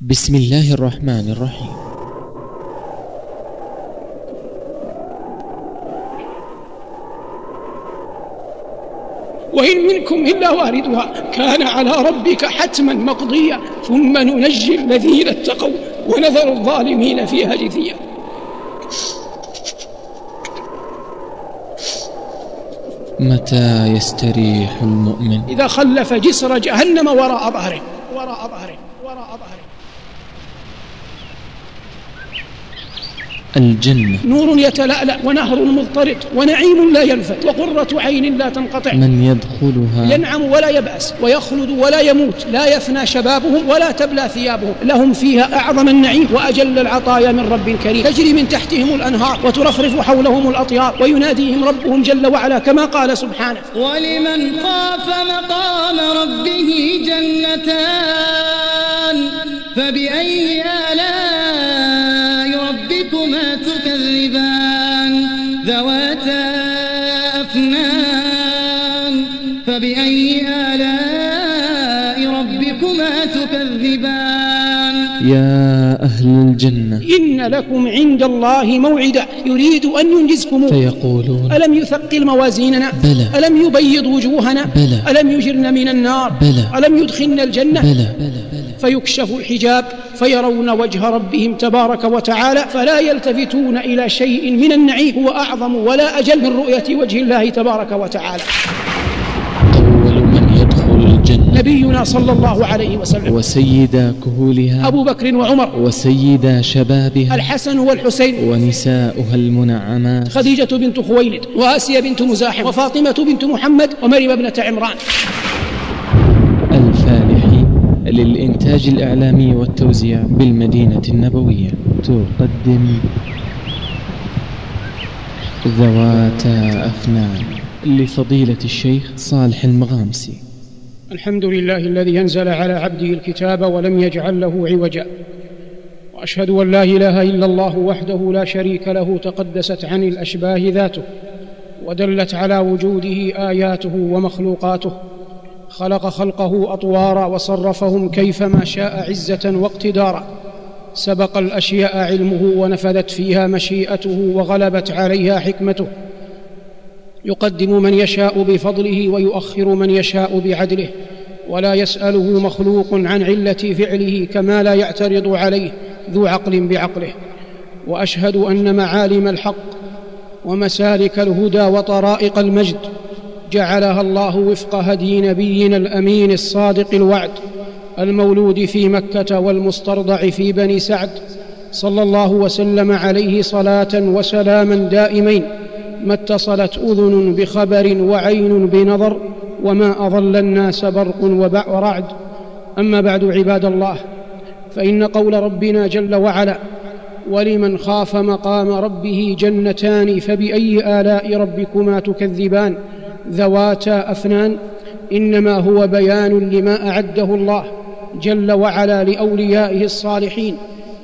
بسم الله الرحمن الرحيم. وإن منكم إلا واردها كان على ربك حتما مقضيا ثم ننجي الذين اتقوا ونذر الظالمين فيها جثيا متى يستريح المؤمن؟ إذا خلف جسر جهنم وراء ظهره. وراء ظهره. وراء ظهره. الجنة. نور يتلألأ ونهر مضطرد ونعيم لا ينفد وقرة عين لا تنقطع. من يدخلها ينعم ولا يبأس ويخلد ولا يموت لا يفنى شبابهم ولا تبلى ثيابهم. لهم فيها أعظم النعيم وأجل العطايا من رب كريم. تجري من تحتهم الأنهار وترفرف حولهم الأطيار ويناديهم ربهم جل وعلا كما قال سبحانه ولمن خاف مقام ربه جنتان فبأي آلاء ربكما تكذبان ذواتا أفنان فبأي آلاء ربكما تكذبان يا أهل الجنة إن لكم عند الله موعدا يريد أن ينجزكم فيقولون ألم يثقل موازيننا بلى. ألم يبيض وجوهنا بلى. ألم يجرن من النار بلى. ألم يدخلن الجنة بلى فيكشف الحجاب فيرون وجه ربهم تبارك وتعالى فلا يلتفتون إلى شيء من النعيم هو أعظم ولا أجل من رؤية وجه الله تبارك وتعالى. نبينا صلى الله عليه وسلم وسيد كهولها أبو بكر وعمر وسيد شبابها الحسن والحسين ونساؤها المنعمات خديجة بنت خويلد وآسيا بنت مزاحم وفاطمة بنت محمد ومريم ابنة عمران. للإنتاج الإعلامي والتوزيع بالمدينة النبوية. تقدم ذواتا أفنان لفضيلة الشيخ صالح المغامسي. الحمد لله الذي أنزل على عبده الكتاب ولم يجعل له عوجا وأشهد أن لا إله إلا الله وحده لا شريك له تقدست عن الأشباه ذاته ودلت على وجوده آياته ومخلوقاته. خلق خلقه أطوارا وصرفهم كيفما شاء عزة واقتدارا. سبق الأشياء علمه ونفذت فيها مشيئته وغلبت عليها حكمته. يقدم من يشاء بفضله ويؤخر من يشاء بعدله. ولا يسأله مخلوق عن علة فعله كما لا يعترض عليه ذو عقل بعقله. وأشهد أن معالم الحق ومسالك الهدى وطرائق المجد جعلها الله وفق هدي نبينا الأمين الصادق الوعد المولود في مكة والمسترضع في بني سعد صلى الله وسلم عليه صلاة وسلاما دائمين ما اتصلت أذن بخبر وعين بنظر وما أضل الناس برق ورعد أما بعد عباد الله فإن قول ربنا جل وعلا ولمن خاف مقام ربه جنتان فبأي آلاء ربكما تكذبان؟ ذواتا أفنان إنما هو بيان لما أعده الله جل وعلا لأوليائه الصالحين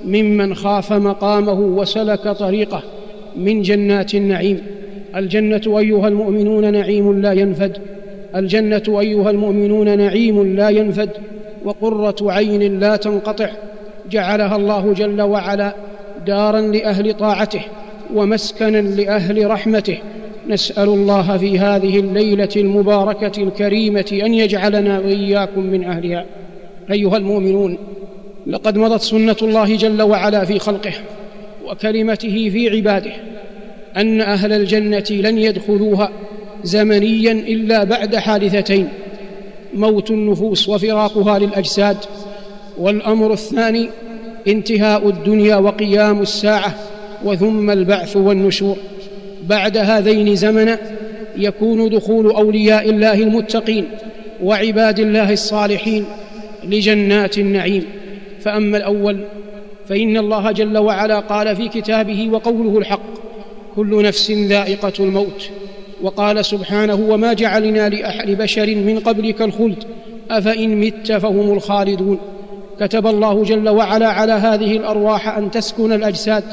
ممن خاف مقامه وسلك طريقه من جنات النعيم. الجنة أيها المؤمنون نعيم لا ينفد. الجنة أيها المؤمنون نعيم لا ينفد. وقرة عين لا تنقطع. جعلها الله جل وعلا دارا لأهل طاعته ومسكنا لأهل رحمته. نسأل الله في هذه الليلة المباركة الكريمة أن يجعلنا وإياكم من أهلها. أيها المؤمنون لقد مضت سنة الله جل وعلا في خلقه وكلمته في عباده أن أهل الجنة لن يدخلوها زمنيا إلا بعد حادثتين موت النفوس وفراقها للأجساد والأمر الثاني انتهاء الدنيا وقيام الساعة وثم البعث والنشور. بعد هذين زمنا يكون دخول أولياء الله المتقين وعباد الله الصالحين لجنات النعيم. فأما الأول فإن الله جل وعلا قال في كتابه وقوله الحق كل نفس ذائقة الموت. وقال سبحانه وما جعلنا لبشر من قبلك الخلد أفإن مت فهم الخالدون. كتب الله جل وعلا على هذه الأرواح أن تسكن الأجساد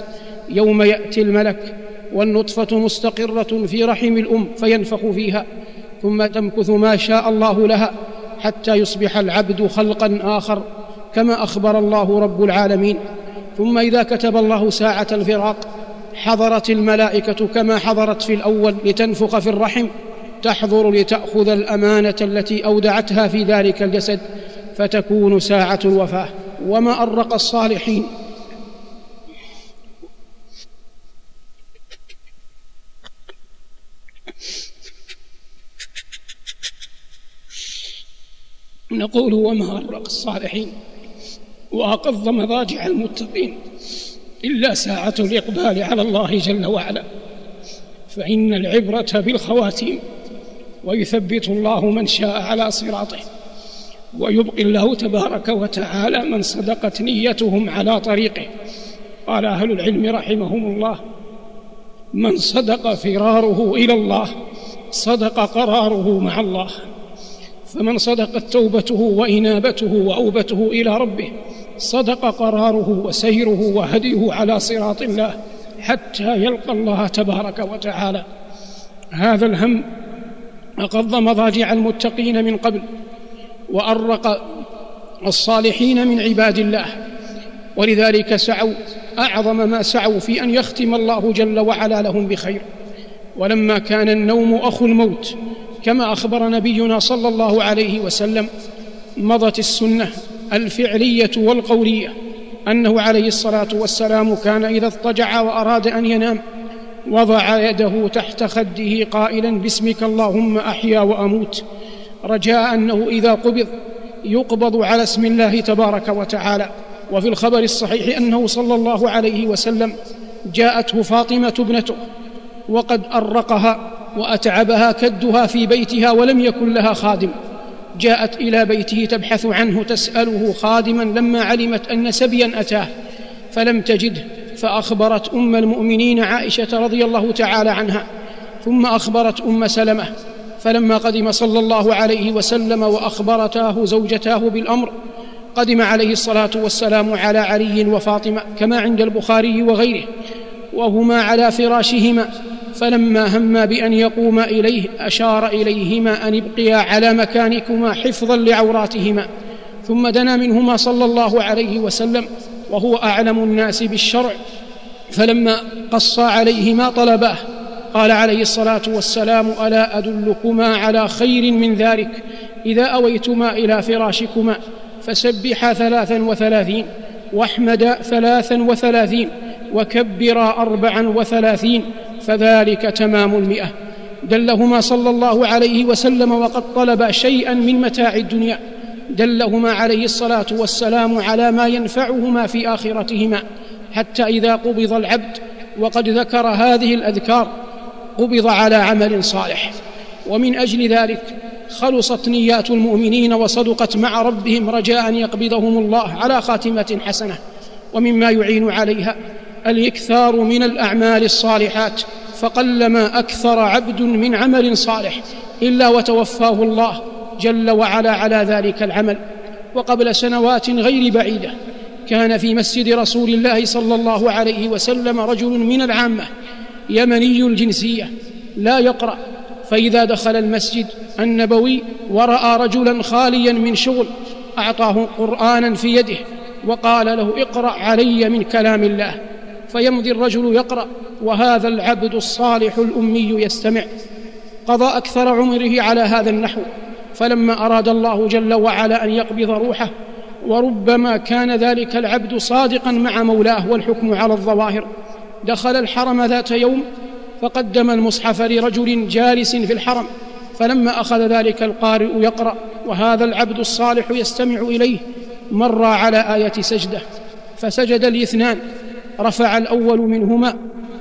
يوم يأتي الملك والنطفة مستقرة في رحم الأم فينفخ فيها ثم تمكث ما شاء الله لها حتى يصبح العبد خلقا آخر كما أخبر الله رب العالمين. ثم إذا كتب الله ساعة الفراق حضرت الملائكة كما حضرت في الأول لتنفخ في الرحم تحضر لتأخذ الأمانة التي أودعتها في ذلك الجسد فتكون ساعة الوفاة. وما أرق الصالحين نقول وما أرق الصالحين وأقض مضاجع المتقين إلا ساعة الإقبال على الله جل وعلا. فإن العبرة بالخواتيم ويثبت الله من شاء على صراطه ويبقي الله تبارك وتعالى من صدقت نيتهم على طريقه. قال أهل العلم رحمهم الله من صدق فراره إلى الله صدق قراره مع الله. فمن صدقت توبته وإنابته وأوبته إلى ربه صدق قراره وسيره وهديه على صراط الله حتى يلقى الله تبارك وتعالى. هذا الهم أقض مضاجع المتقين من قبل وأرق الصالحين من عباد الله. ولذلك سعوا أعظم ما سعوا في أن يختم الله جل وعلا لهم بخير. ولما كان النوم أخو الموت كما أخبر نبينا صلى الله عليه وسلم مضت السنة الفعلية والقولية أنه عليه الصلاة والسلام كان إذا اضطجع وأراد أن ينام وضع يده تحت خده قائلا باسمك اللهم أحيا وأموت رجاء أنه إذا قبض يقبض على اسم الله تبارك وتعالى. وفي الخبر الصحيح أنه صلى الله عليه وسلم جاءته فاطمة ابنته وقد أرقها وأتعبها كدها في بيتها ولم يكن لها خادم. جاءت إلى بيته تبحث عنه تسأله خادما لما علمت أن سبيا أتاه فلم تجده فأخبرت أم المؤمنين عائشة رضي الله تعالى عنها ثم أخبرت أم سلمة فلما قدم صلى الله عليه وسلم وأخبرتاه زوجتاه بالأمر قدم عليه الصلاة والسلام على علي وفاطمة كما عند البخاري وغيره وهما على فراشهما. فلما هما بأن يقوما إليه أشار إليهما أن ابقيا على مكانكما حفظا لعوراتهما ثم دنا منهما صلى الله عليه وسلم وهو أعلم الناس بالشرع. فلما قصا عليهما طلباه قال عليه الصلاة والسلام ألا أدلكما على خير من ذلك؟ إذا أويتما إلى فراشكما فسبحا ثلاثا وثلاثين واحمدا ثلاثا وثلاثين وكبرا أربعا وثلاثين فذلك تمام المئة. دلهما صلى الله عليه وسلم وقد طلب شيئا من متاع الدنيا. دلهما عليه الصلاة والسلام على ما ينفعهما في آخرتهما. حتى إذا قبض العبد وقد ذكر هذه الأذكار قبض على عمل صالح. ومن أجل ذلك خلصت نيات المؤمنين وصدقت مع ربهم رجاء أن يقبضهم الله على خاتمة حسنة. ومما يعين عليها الإكثار من الأعمال الصالحات فقلما أكثر عبد من عمل صالح إلا وتوفاه الله جل وعلا على ذلك العمل. وقبل سنوات غير بعيدة كان في مسجد رسول الله صلى الله عليه وسلم رجل من العامة يمني الجنسية لا يقرأ فإذا دخل المسجد النبوي ورأى رجلا خاليا من شغل أعطاه قرآنا في يده وقال له اقرأ علي من كلام الله. فيمضي الرجل يقرأ وهذا العبد الصالح الأمي يستمع. قضى أكثر عمره على هذا النحو فلما أراد الله جل وعلا أن يقبض روحه وربما كان ذلك العبد صادقا مع مولاه والحكم على الظواهر. دخل الحرم ذات يوم فقدم المصحف لرجل جالس في الحرم فلما أخذ ذلك القارئ يقرأ وهذا العبد الصالح يستمع إليه. مر على آية سجدة فسجد الاثنان. رفع الأول منهما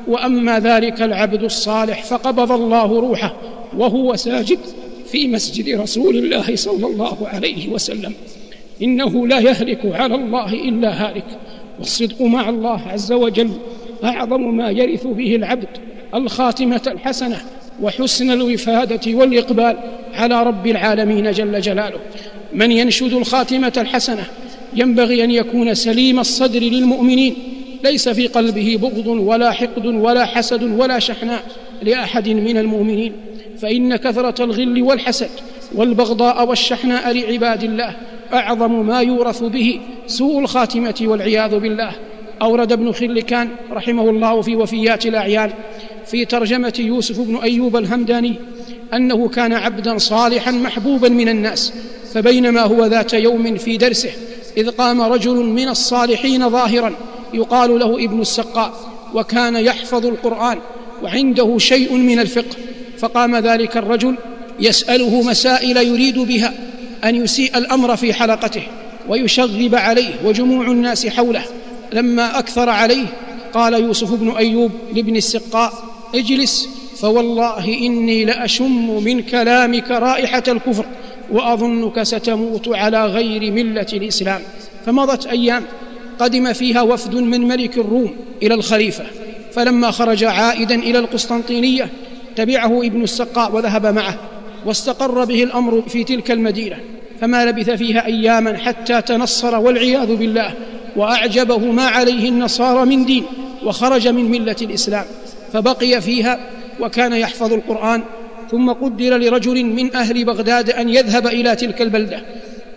وأما ذلك العبد الصالح فقبض الله روحه وهو ساجد في مسجد رسول الله صلى الله عليه وسلم. إنه لا يهلك على الله إلا هالك. والصدق مع الله عز وجل أعظم ما يرث به العبد الخاتمة الحسنة وحسن الوفادة والإقبال على رب العالمين جل جلاله. من ينشد الخاتمة الحسنة ينبغي أن يكون سليم الصدر للمؤمنين ليس في قلبه بغض ولا حقد ولا حسد ولا شحناء لأحد من المؤمنين فإن كثرة الغل والحسد والبغضاء والشحناء لعباد الله أعظم ما يورث به سوء الخاتمة والعياذ بالله. أورد ابن خلكان رحمه الله في وفيات الأعيان في ترجمة يوسف بن أيوب الهمداني أنه كان عبدا صالحا محبوبا من الناس فبينما هو ذات يوم في درسه إذ قام رجل من الصالحين ظاهرا يقال له ابن السقاء وكان يحفظ القرآن وعنده شيء من الفقه فقام ذلك الرجل يسأله مسائل يريد بها أن يسيء الأمر في حلقته ويشغب عليه وجموع الناس حوله. لما أكثر عليه قال يوسف بن أيوب لابن السقاء اجلس فوالله إني لأشم من كلامك رائحة الكفر وأظنك ستموت على غير ملة الإسلام. فمضت أيام قدم فيها وفد من ملك الروم إلى الخليفة فلما خرج عائدا إلى القسطنطينية تبعه ابن السقاء وذهب معه واستقر به الأمر في تلك المدينة فما لبث فيها اياما حتى تنصر والعياذ بالله وأعجبه ما عليه النصارى من دين وخرج من ملة الإسلام فبقي فيها وكان يحفظ القرآن ثم قدر لرجل من أهل بغداد أن يذهب إلى تلك البلدة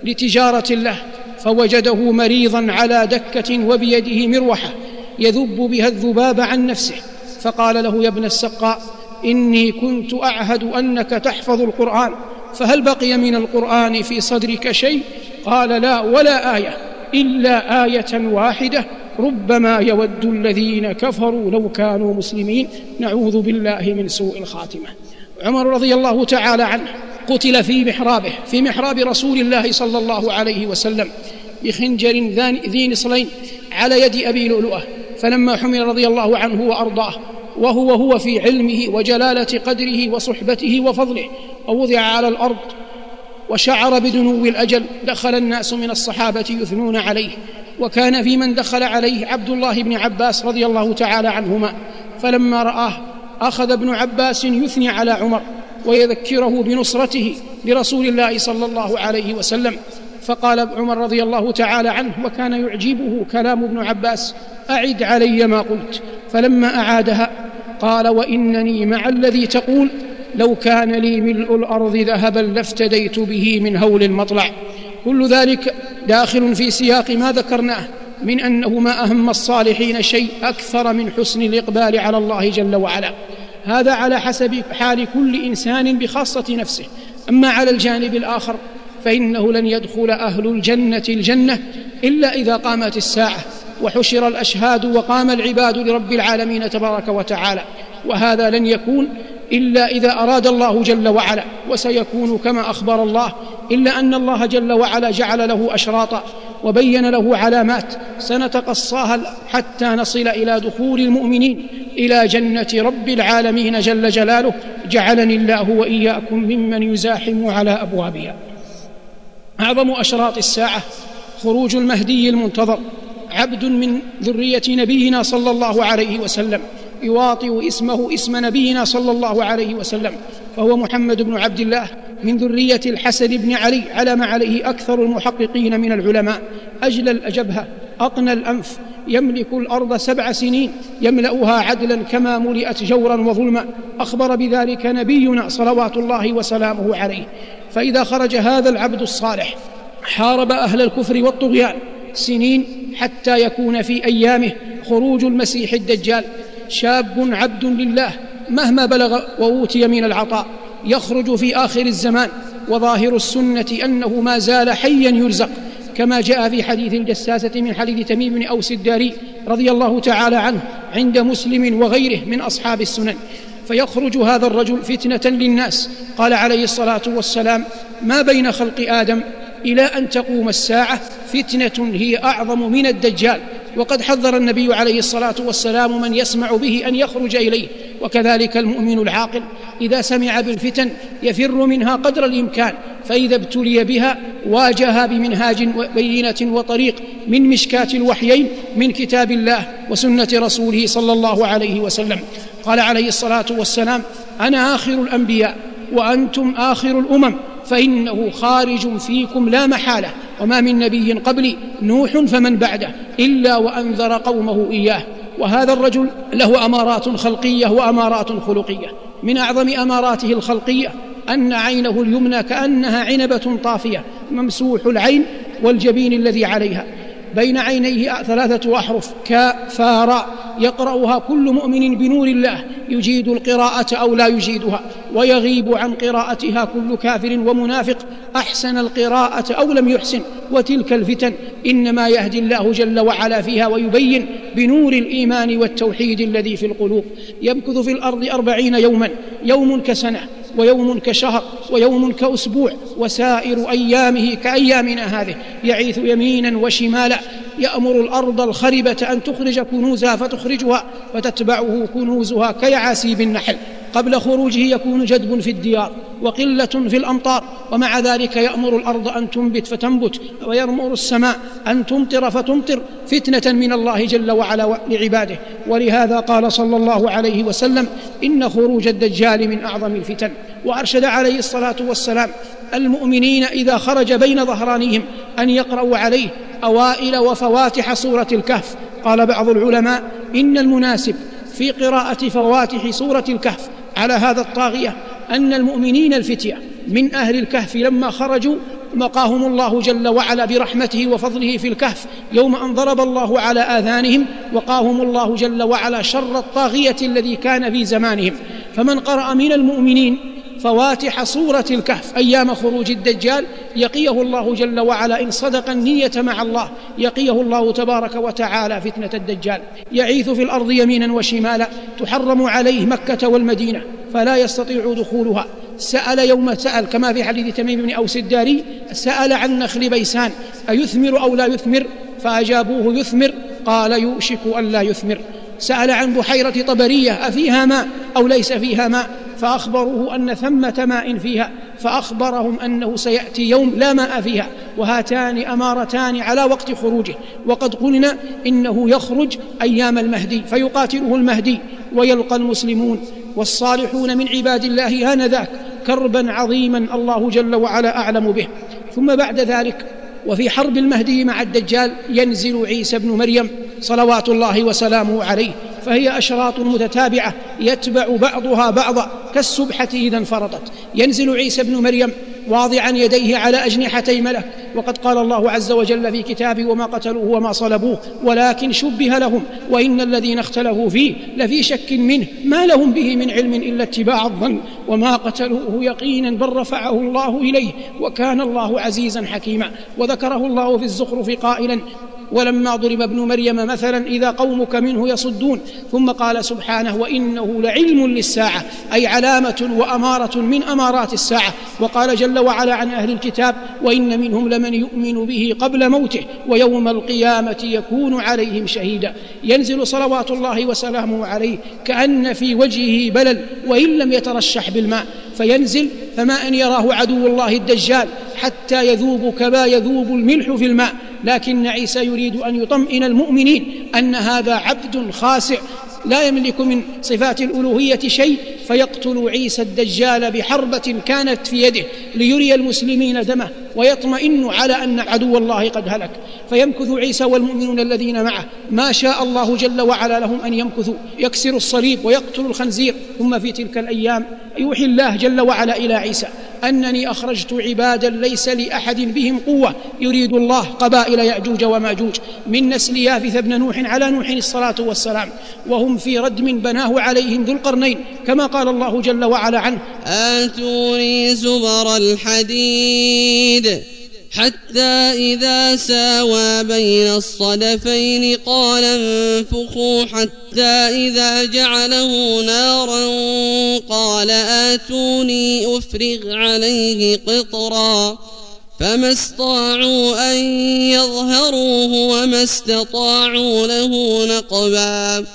لتجارة له فوجده مريضا على دكة وبيده مروحة يذب بها الذباب عن نفسه فقال له يا ابن السقاء إني كنت أعهد أنك تحفظ القرآن فهل بقي من القرآن في صدرك شيء؟ قال لا ولا آية إلا آية واحدة ربما يود الذين كفروا لو كانوا مسلمين نعوذ بالله من سوء الخاتمة. عمر رضي الله تعالى عنه قتل في محرابه في محراب رسول الله صلى الله عليه وسلم بخنجر ذي نصلين على يد أبي لؤلؤة فلما حمل رضي الله عنه وأرضاه وهو هو في علمه وجلالة قدره وصحبته وفضله ووضع على الأرض وشعر بدنو الأجل دخل الناس من الصحابة يثنون عليه وكان في من دخل عليه عبد الله بن عباس رضي الله تعالى عنهما فلما رآه أخذ ابن عباس يثني على عمر ويذكره بنصرته لرسول الله صلى الله عليه وسلم. فقال عمر رضي الله تعالى عنه وكان يعجبه كلام ابن عباس أعد علي ما قلت فلما اعادها قال وإنني مع الذي تقول لو كان لي ملء الأرض ذهبا لافتديت به من هول المطلع كل ذلك داخل في سياق ما ذكرناه من أنه ما أهم الصالحين شيء أكثر من حسن الإقبال على الله جل وعلا. هذا على حسب حال كل إنسان بخاصة نفسه. أما على الجانب الآخر فإنه لن يدخل أهل الجنة الجنة إلا إذا قامت الساعة وحشر الأشهاد وقام العباد لرب العالمين تبارك وتعالى. وهذا لن يكون إلا إذا أراد الله جل وعلا وسيكون كما أخبر الله إلا أن الله جل وعلا جعل له أشراطا وبين له علامات سنتقصاها حتى نصل إلى دخول المؤمنين إلى جنة رب العالمين جل جلاله جعلني الله وإياكم ممن يزاحم على أبوابها. أعظم أشراط الساعة خروج المهدي المنتظر عبد من ذرية نبينا صلى الله عليه وسلم. يواطئ اسمه اسم نبينا صلى الله عليه وسلم فهو محمد بن عبد الله من ذرية الحسن بن علي على ما عليه أكثر المحققين من العلماء. أجل الجبهه أقنى الأنف يملك الأرض سبع سنين يملأها عدلا كما ملئت جورا وظلما. أخبر بذلك نبينا صلوات الله وسلامه عليه. فإذا خرج هذا العبد الصالح حارب أهل الكفر والطغيان سنين حتى يكون في أيامه خروج المسيح الدجال. شاب عبد لله مهما بلغ وأوتي من العطاء يخرج في آخر الزمان وظاهر السنة أنه ما زال حيا يرزق كما جاء في حديث الجساسة من حديث تميم بن أوس الداري رضي الله تعالى عنه عند مسلم وغيره من أصحاب السنن. فيخرج هذا الرجل فتنة للناس. قال عليه الصلاة والسلام ما بين خلق آدم إلى أن تقوم الساعة فتنة هي أعظم من الدجال. وقد حذر النبي عليه الصلاة والسلام من يسمع به أن يخرج إليه. وكذلك المؤمن العاقل إذا سمع بالفتن يفر منها قدر الإمكان فإذا ابتلي بها واجهها بمنهاج بينة وطريق من مشكاة الوحيين من كتاب الله وسنة رسوله صلى الله عليه وسلم. قال عليه الصلاة والسلام أنا آخر الأنبياء وأنتم آخر الأمم فإنه خارج فيكم لا محالة. وما من نبي قبلي نوح فمن بعده إلا وأنذر قومه إياه. وهذا الرجل له أمارات خلقية وأمارات خلقية. من أعظم أماراته الخلقية أن عينه اليمنى كأنها عنبة طافية ممسوح العين والجبين الذي عليها. بين عينيه ثلاثة أحرف كفارا يقرأها كل مؤمن بنور الله يجيد القراءة أو لا يجيدها ويغيب عن قراءتها كل كافر ومنافق أحسن القراءة أو لم يحسن وتلك الفتن إنما يهدي الله جل وعلا فيها ويبين بنور الإيمان والتوحيد الذي في القلوب يمكث في الأرض أربعين يوما يوم كسنة ويوم كشهر ويوم كأسبوع وسائر أيامه كأيامنا هذه. يعيث يمينا وشمالا يأمر الأرض الخربة أن تخرج كنوزها فتخرجها فتتبعه كنوزها كيعاسيب النحل. قبل خروجه يكون جدب في الديار وقلة في الأمطار ومع ذلك يأمر الأرض أن تنبت فتنبت ويامر السماء أن تمطر فتمطر فتنة من الله جل وعلا لعباده. ولهذا قال صلى الله عليه وسلم إن خروج الدجال من أعظم الفتن. وأرشد عليه الصلاة والسلام المؤمنين إذا خرج بين ظهرانيهم أن يقرأوا عليه أوائل وفواتح سورة الكهف. قال بعض العلماء إن المناسب في قراءة فواتح سورة الكهف على هذا الطاغية أن المؤمنين الفتية من أهل الكهف لما خرجوا مقاهم الله جل وعلا برحمته وفضله في الكهف يوم أن ضرب الله على آذانهم وقاهم الله جل وعلا شر الطاغية الذي كان في زمانهم. فمن قرأ من المؤمنين فواتح صورة الكهف أيام خروج الدجال يقيه الله جل وعلا إن صدق النية مع الله يقيه الله تبارك وتعالى فتنة الدجال. يعيث في الأرض يمينا وشمالا تحرم عليه مكة والمدينة فلا يستطيع دخولها. سأل يوم سأل كما في حديث تميم بن أوس الداري سأل عن نخل بيسان أيثمر أو لا يثمر؟ فأجابوه يثمر قال يوشك أن لا يثمر. سأل عن بحيرة طبرية أفيها ماء أو ليس فيها ماء؟ فأخبروه أن ثمة ماء فيها فأخبرهم أنه سيأتي يوم لا ماء فيها وهاتان أمارتان على وقت خروجه. وقد قلنا إنه يخرج أيام المهدي فيقاتله المهدي ويلقى المسلمون. والصالحون من عباد الله آنذاك كربا عظيما الله جل وعلا أعلم به. ثم بعد ذلك وفي حرب المهدي مع الدجال ينزل عيسى بن مريم صلوات الله وسلامه عليه فهي أشراط متتابعة يتبع بعضها بعضا كالسبحة إذا انفرطت. ينزل عيسى بن مريم واضعا يديه على أجنحتي ملك وقد قال الله عز وجل في كتابه وما قتلوه وما صلبوه ولكن شبه لهم وإن الذين اختلفوا فيه لفي شك منه. ما لهم به من علم إلا اتباع الظن. وما قتلوه يقينا بل رفعه الله إليه. وكان الله عزيزا حكيما. وذكره الله في الزخرف قائلا ولما ضرب ابن مريم مثلا إذا قومك منه يصدون ثم قال سبحانه وإنه لعلم للساعة أي علامة وأمارة من أمارات الساعة. وقال جل وعلا عن أهل الكتاب وإن منهم لمن يؤمن به قبل موته ويوم القيامة يكون عليهم شهيدا. ينزل صلوات الله وسلامه عليه كأن في وجهه بلل وإن لم يترشح بالماء فينزل فما أن يراه عدو الله الدجال حتى يذوب كما يذوب الملح في الماء. لكن عيسى يريد أن يطمئن المؤمنين أن هذا عبد خاسع. لا يملك من صفات الألوهية شيء. فيقتل عيسى الدجال بحربة كانت في يده ليري المسلمين دمه. ويطمئن على أن عدو الله قد هلك. فيمكث عيسى والمؤمنون الذين معه. ما شاء الله جل وعلا لهم أن يمكثوا. يكسر الصليب ويقتل الخنزير. ثم في تلك الأيام يوحي الله جل وعلا إلى عيسى. أنني أخرجت عبادا ليس لأحد بهم قوة. يريد الله قبائل يأجوج وماجوج. من نسل يافث بن نوح على نوح الصلاة والسلام. وهم في ردم بناه عليهم ذو القرنين. كما قال الله جل وعلا عنه. آتوني زبر الحديد. حتى إذا ساوى بين الصدفين قال انفخوا حتى إذا جعله نارا قال آتوني أفرغ عليه قطرا فما استطاعوا أن يظهروه وما استطاعوا له نقبا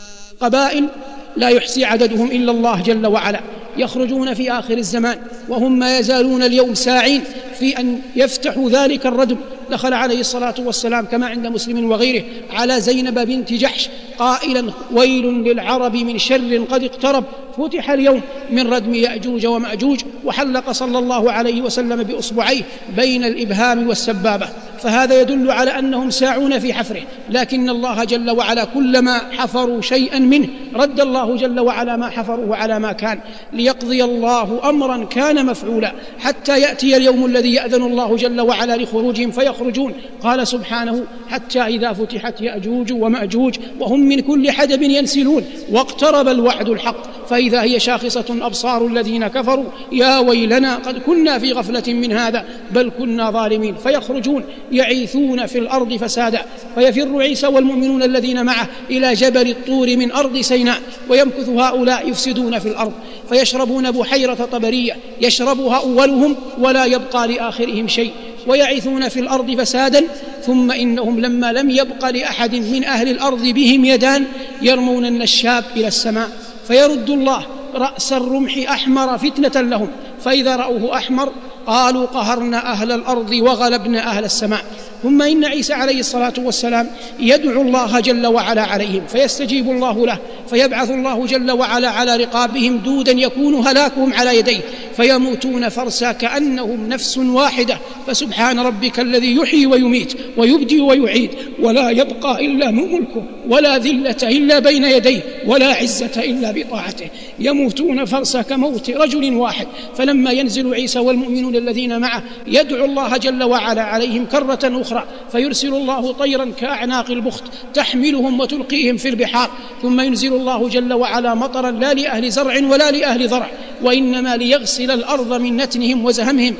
قبائل لا يحصي عددهم إلا الله جل وعلا. يخرجون في آخر الزمان وهم ما يزالون اليوم ساعين في أن يفتحوا ذلك الردم دخل عليه الصلاة والسلام كما عند مسلم وغيره على زينب بنت جحش قائلا ويل للعرب من شر قد اقترب. فتح اليوم من ردم يأجوج ومأجوج وحلق صلى الله عليه وسلم بأصبعيه بين الإبهام والسبابة. فهذا يدل على أنهم ساعون في حفره. لكن الله جل وعلا كلما حفروا شيئا منه رد الله جل وعلا ما حفروه على ما كان ليقضي الله امرا كان مفعولا. حتى يأتي اليوم الذي يأذن الله جل وعلا لخروجهم فيخرجون. قال سبحانه حتى إذا فتحت يأجوج ومأجوج وهم من كل حدب ينسلون واقترب الوعد الحق. فإذا هي شاخصة أبصار الذين كفروا يا ويلنا قد كنا في غفلة من هذا بل كنا ظالمين. فيخرجون يعيثون في الأرض فسادا. فيفر عيسى والمؤمنون الذين معه إلى جبل الطور من أرض سيناء ويمكث هؤلاء يفسدون في الأرض. فيشربون بحيره طبرية يشربها أولهم ولا يبقى لآخرهم شيء ويعثون في الأرض فسادا ثم إنهم لما لم يبق لأحد من أهل الأرض بهم يدان يرمون النشاب إلى السماء فيرد الله رأس الرمح أحمر فتنة لهم فإذا رأوه أحمر قالوا قهرنا أهل الأرض وغلبنا أهل السماء. ثم إن عيسى عليه الصلاة والسلام يدعو الله جل وعلا عليهم فيستجيب الله له فيبعث الله جل وعلا على رقابهم دودا يكون هلاكهم على يديه فيموتون فرسا كأنهم نفس واحدة فسبحان ربك الذي يحيي ويميت ويبدي ويعيد ولا يبقى من ملكه ولا ذلة إلا بين يديه ولا عزة إلا بطاعته يموتون فرسا كموت رجل واحد فلما ينزل عيسى والمؤمنون الذين معه يدعو الله جل وعلا عليهم كرة أخرى فيرسل الله طيرا كأعناق البخت تحملهم وتلقيهم في البحار ثم ينزل الله جل وعلا مطرا لا لأهل زرع ولا لأهل ضرع وإنما ليغسل الأرض من نتنهم وزهمهم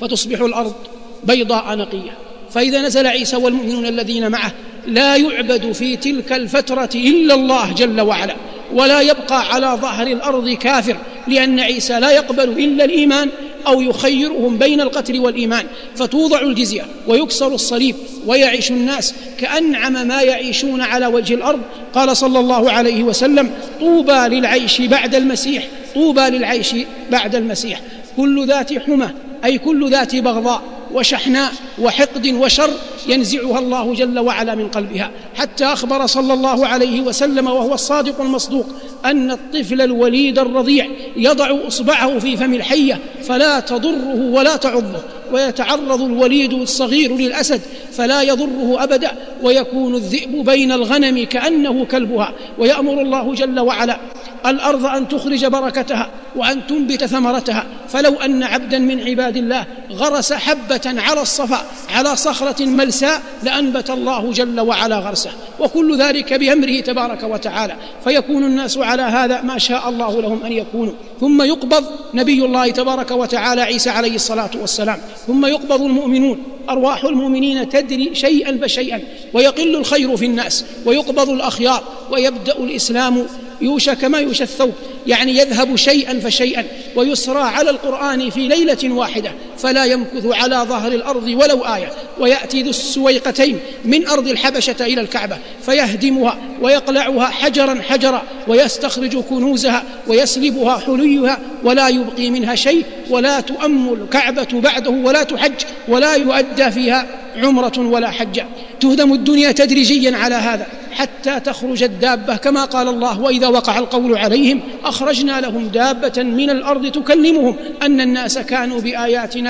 فتصبح الأرض بيضاء نقية. فإذا نزل عيسى والمؤمنون الذين معه لا يعبد في تلك الفترة إلا الله جل وعلا ولا يبقى على ظهر الأرض كافر لأن عيسى لا يقبل إلا الإيمان أو يخيرهم بين القتل والإيمان فتوضع الجزية ويكسر الصليب ويعيش الناس كأنعم ما يعيشون على وجه الأرض. قال صلى الله عليه وسلم طوبى للعيش بعد المسيح طوبى للعيش بعد المسيح. كل ذات حمى أي كل ذات بغضاء وشحناء وحقد وشر ينزعها الله جل وعلا من قلبها. حتى أخبر صلى الله عليه وسلم وهو الصادق المصدوق أن الطفل الوليد الرضيع يضع إصبعه في فم الحية فلا تضره ولا تعضه ويتعرض الوليد الصغير للأسد فلا يضره أبدا ويكون الذئب بين الغنم كأنه كلبها ويأمر الله جل وعلا الأرض أن تخرج بركتها وأن تنبت ثمرتها. فلو أن عبدا من عباد الله غرس حبة على الصفا على صخرة ملساء لأنبت الله جل وعلا غرسه وكل ذلك بأمره تبارك وتعالى. فيكون الناس على هذا ما شاء الله لهم أن يكونوا. ثم يقبض نبي الله تبارك وتعالى عيسى عليه الصلاة والسلام. ثم يقبض المؤمنون. أرواح المؤمنين تدري شيئا فشيئا. ويقل الخير في الناس. ويقبض الأخيار. ويبدأ الإسلام يوشك ما يوشى الثوب. يعني يذهب شيئا فشيئا. ويسرى على القرآن في ليلة واحدة. فلا يمكث على ظهر الأرض ولو آية. ويأتي ذو السويقتين من أرض الحبشة إلى الكعبة فيهدمها ويقلعها حجرا حجرا ويستخرج كنوزها ويسلبها حليها ولا يبقي منها شيء ولا تؤم الكعبة بعده ولا تحج ولا يؤدى فيها عمرة ولا حجه تهدم الدنيا تدريجيا على هذا حتى تخرج الدابة كما قال الله وإذا وقع القول عليهم أخرجنا لهم دابة من الأرض تكلمهم أن الناس كانوا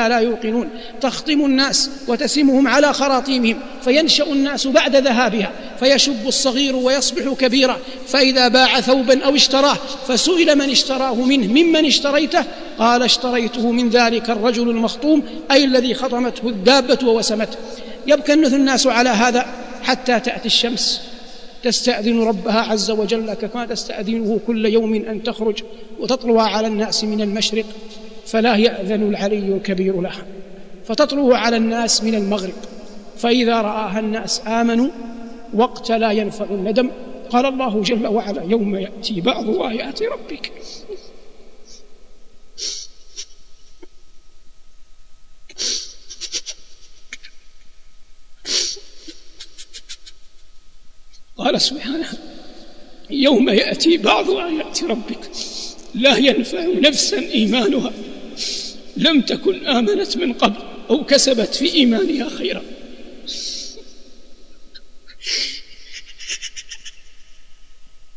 لا يوقنون. تخطم الناس وتسمهم على خراطيمهم فينشأ الناس بعد ذهابها فيشب الصغير ويصبح كبيرا. فإذا باع ثوبا أو اشتراه فسئل من اشتراه منه ممن اشتريته؟ قال اشتريته من ذلك الرجل المخطوم أي الذي خطمته الدابة ووسمته. يبكنث الناس على هذا حتى تأتي الشمس. تستأذن ربها عز وجل كما تستأذنه كل يوم أن تخرج وتطلع على الناس من المشرق. فلا يأذن العلي الكبير لها فتطلع على الناس من المغرب. فإذا رآها الناس آمنوا وقت لا ينفع الندم. قال الله جل وعلا يوم يأتي بعض آيات ربك. قال سبحانه يوم يأتي بعض آيات ربك. لا ينفع نفسا إيمانها. لم تكن آمنت من قبل أو كسبت في إيمانها خيرا.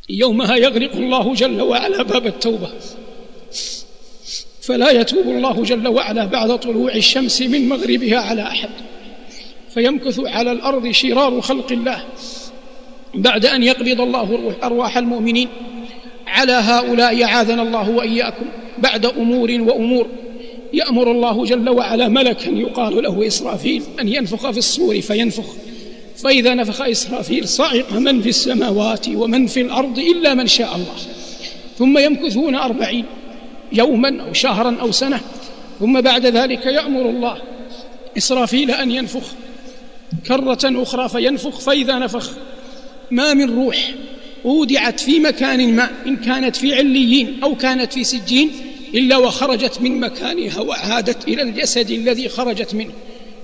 يومها يغلق الله جل وعلا باب التوبة. فلا يتوب الله جل وعلا بعد طلوع الشمس من مغربها على أحد. فيمكث على الأرض شرار خلق الله بعد أن يقبض الله أرواح المؤمنين. على هؤلاء عاذنا الله وإياكم. بعد أمور وأمور. يأمر الله جل وعلا ملكا يقال له إسرافيل أن ينفخ في الصور فينفخ. فإذا نفخ إسرافيل صعق من في السماوات ومن في الأرض إلا من شاء الله. ثم يمكثون أربعين يوما أو شهرا أو سنة. ثم بعد ذلك يأمر الله إسرافيل أن ينفخ كرة أخرى فينفخ. فإذا نفخ ما من روح أودعت في مكان ما إن كانت في عليين أو كانت في سجين إلا وخرجت من مكانها وعادت إلى الجسد الذي خرجت منه.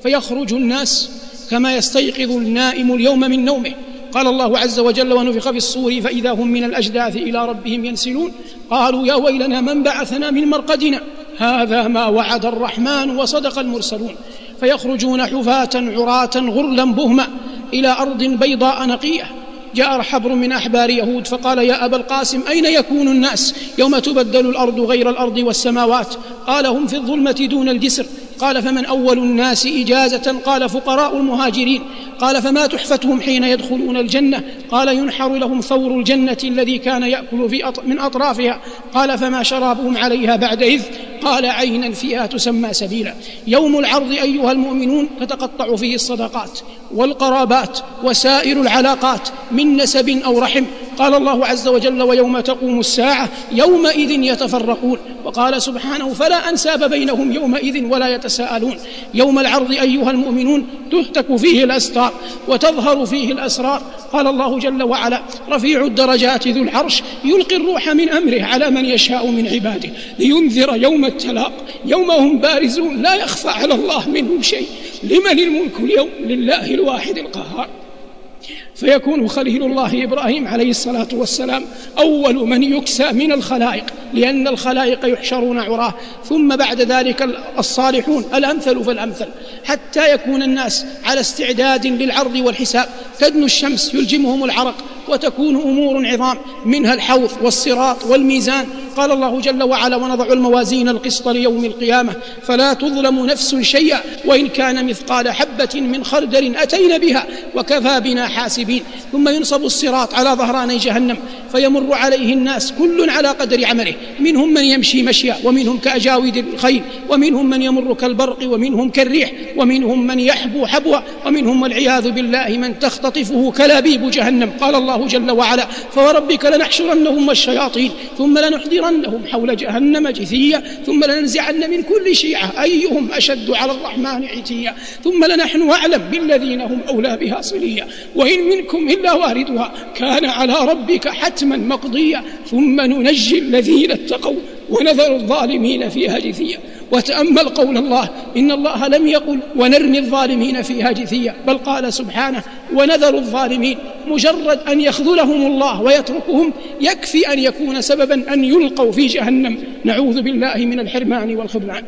فيخرج الناس كما يستيقظ النائم اليوم من نومه. قال الله عز وجل ونفخ في الصور فإذا هم من الأجداث إلى ربهم ينسلون قالوا يا ويلنا من بعثنا من مرقدنا؟ هذا ما وعد الرحمن وصدق المرسلون فيخرجون حفاة عراة غرلا بهما إلى أرض بيضاء نقية. جاء حبر من أحبار يهود فقال يا أبا القاسم أين يكون الناس يوم تبدل الأرض غير الأرض والسماوات؟ قال هم في الظلمة دون الجسر. قال فمن أول الناس إجازة؟ قال فقراء المهاجرين. قال فما تحفتهم حين يدخلون الجنة؟ قال ينحر لهم ثور الجنة الذي كان يأكل في أط... من أطرافها. قال فما شرابهم عليها بعد إذ؟ قال عينا فيها تسمى سبيلا. يوم العرض أيها المؤمنون تتقطع فيه الصدقات والقرابات وسائر العلاقات من نسب أو رحم. قال الله عز وجل ويوم تقوم الساعة يومئذ يتفرقون. وقال سبحانه فلا أنساب بينهم يومئذ ولا يتساءلون. يوم العرض أيها المؤمنون تهتك فيه الأستار وتظهر فيه الأسرار. قال الله جل وعلا رفيع الدرجات ذو العرش يلقي الروح من أمره على من يشاء من عباده لينذر يوم التلاق. يوم هم بارزون لا يخفى على الله منهم شيء. لمن الملك اليوم؟ لله الواحد القهار. فيكون خليل الله إبراهيم عليه الصلاة والسلام أول من يكسى من الخلائق لأن الخلائق يحشرون عراه. ثم بعد ذلك الصالحون الأمثل فالأمثل. حتى يكون الناس على استعداد للعرض والحساب. تدنو الشمس يلجمهم العرق. وتكون أمور عظام منها الحوض والصراط والميزان. قال الله جل وعلا ونضع الموازين القسط ليوم القيامة فلا تظلم نفس شيئا وإن كان مثقال حبة من خردل أتينا بها وكفى بنا حاسبين. ثم ينصب الصراط على ظهراني جهنم فيمر عليه الناس كل على قدر عمله. منهم من يمشي مشيا ومنهم كاجاود الخيل ومنهم من يمر كالبرق ومنهم كالريح ومنهم من يحبو حبوا ومنهم والعياذ بالله من تختطفه كلابيب جهنم. قال الله جل وعلا فوربك لنحشرنهم والشياطين ثم لنحضرنهم حول جهنم جثيا ثم لننزعن من كل شيعة أيهم أشد على الرحمن عتيا ثم لنحن أعلم بالذين هم أولى بها صليا وإن منكم إلا واردها كان على ربك حتما مقضيا ثم ننجي الذين اتقوا ونذر الظالمين فيها جثيا. وتأمل قول الله إن الله لم يقل ونرمي الظالمين فيها جثيا بل قال سبحانه ونذر الظالمين مجرد أن يخذلهم الله ويتركهم يكفي أن يكون سببا أن يلقوا في جهنم. نعوذ بالله من الحرمان والخذلان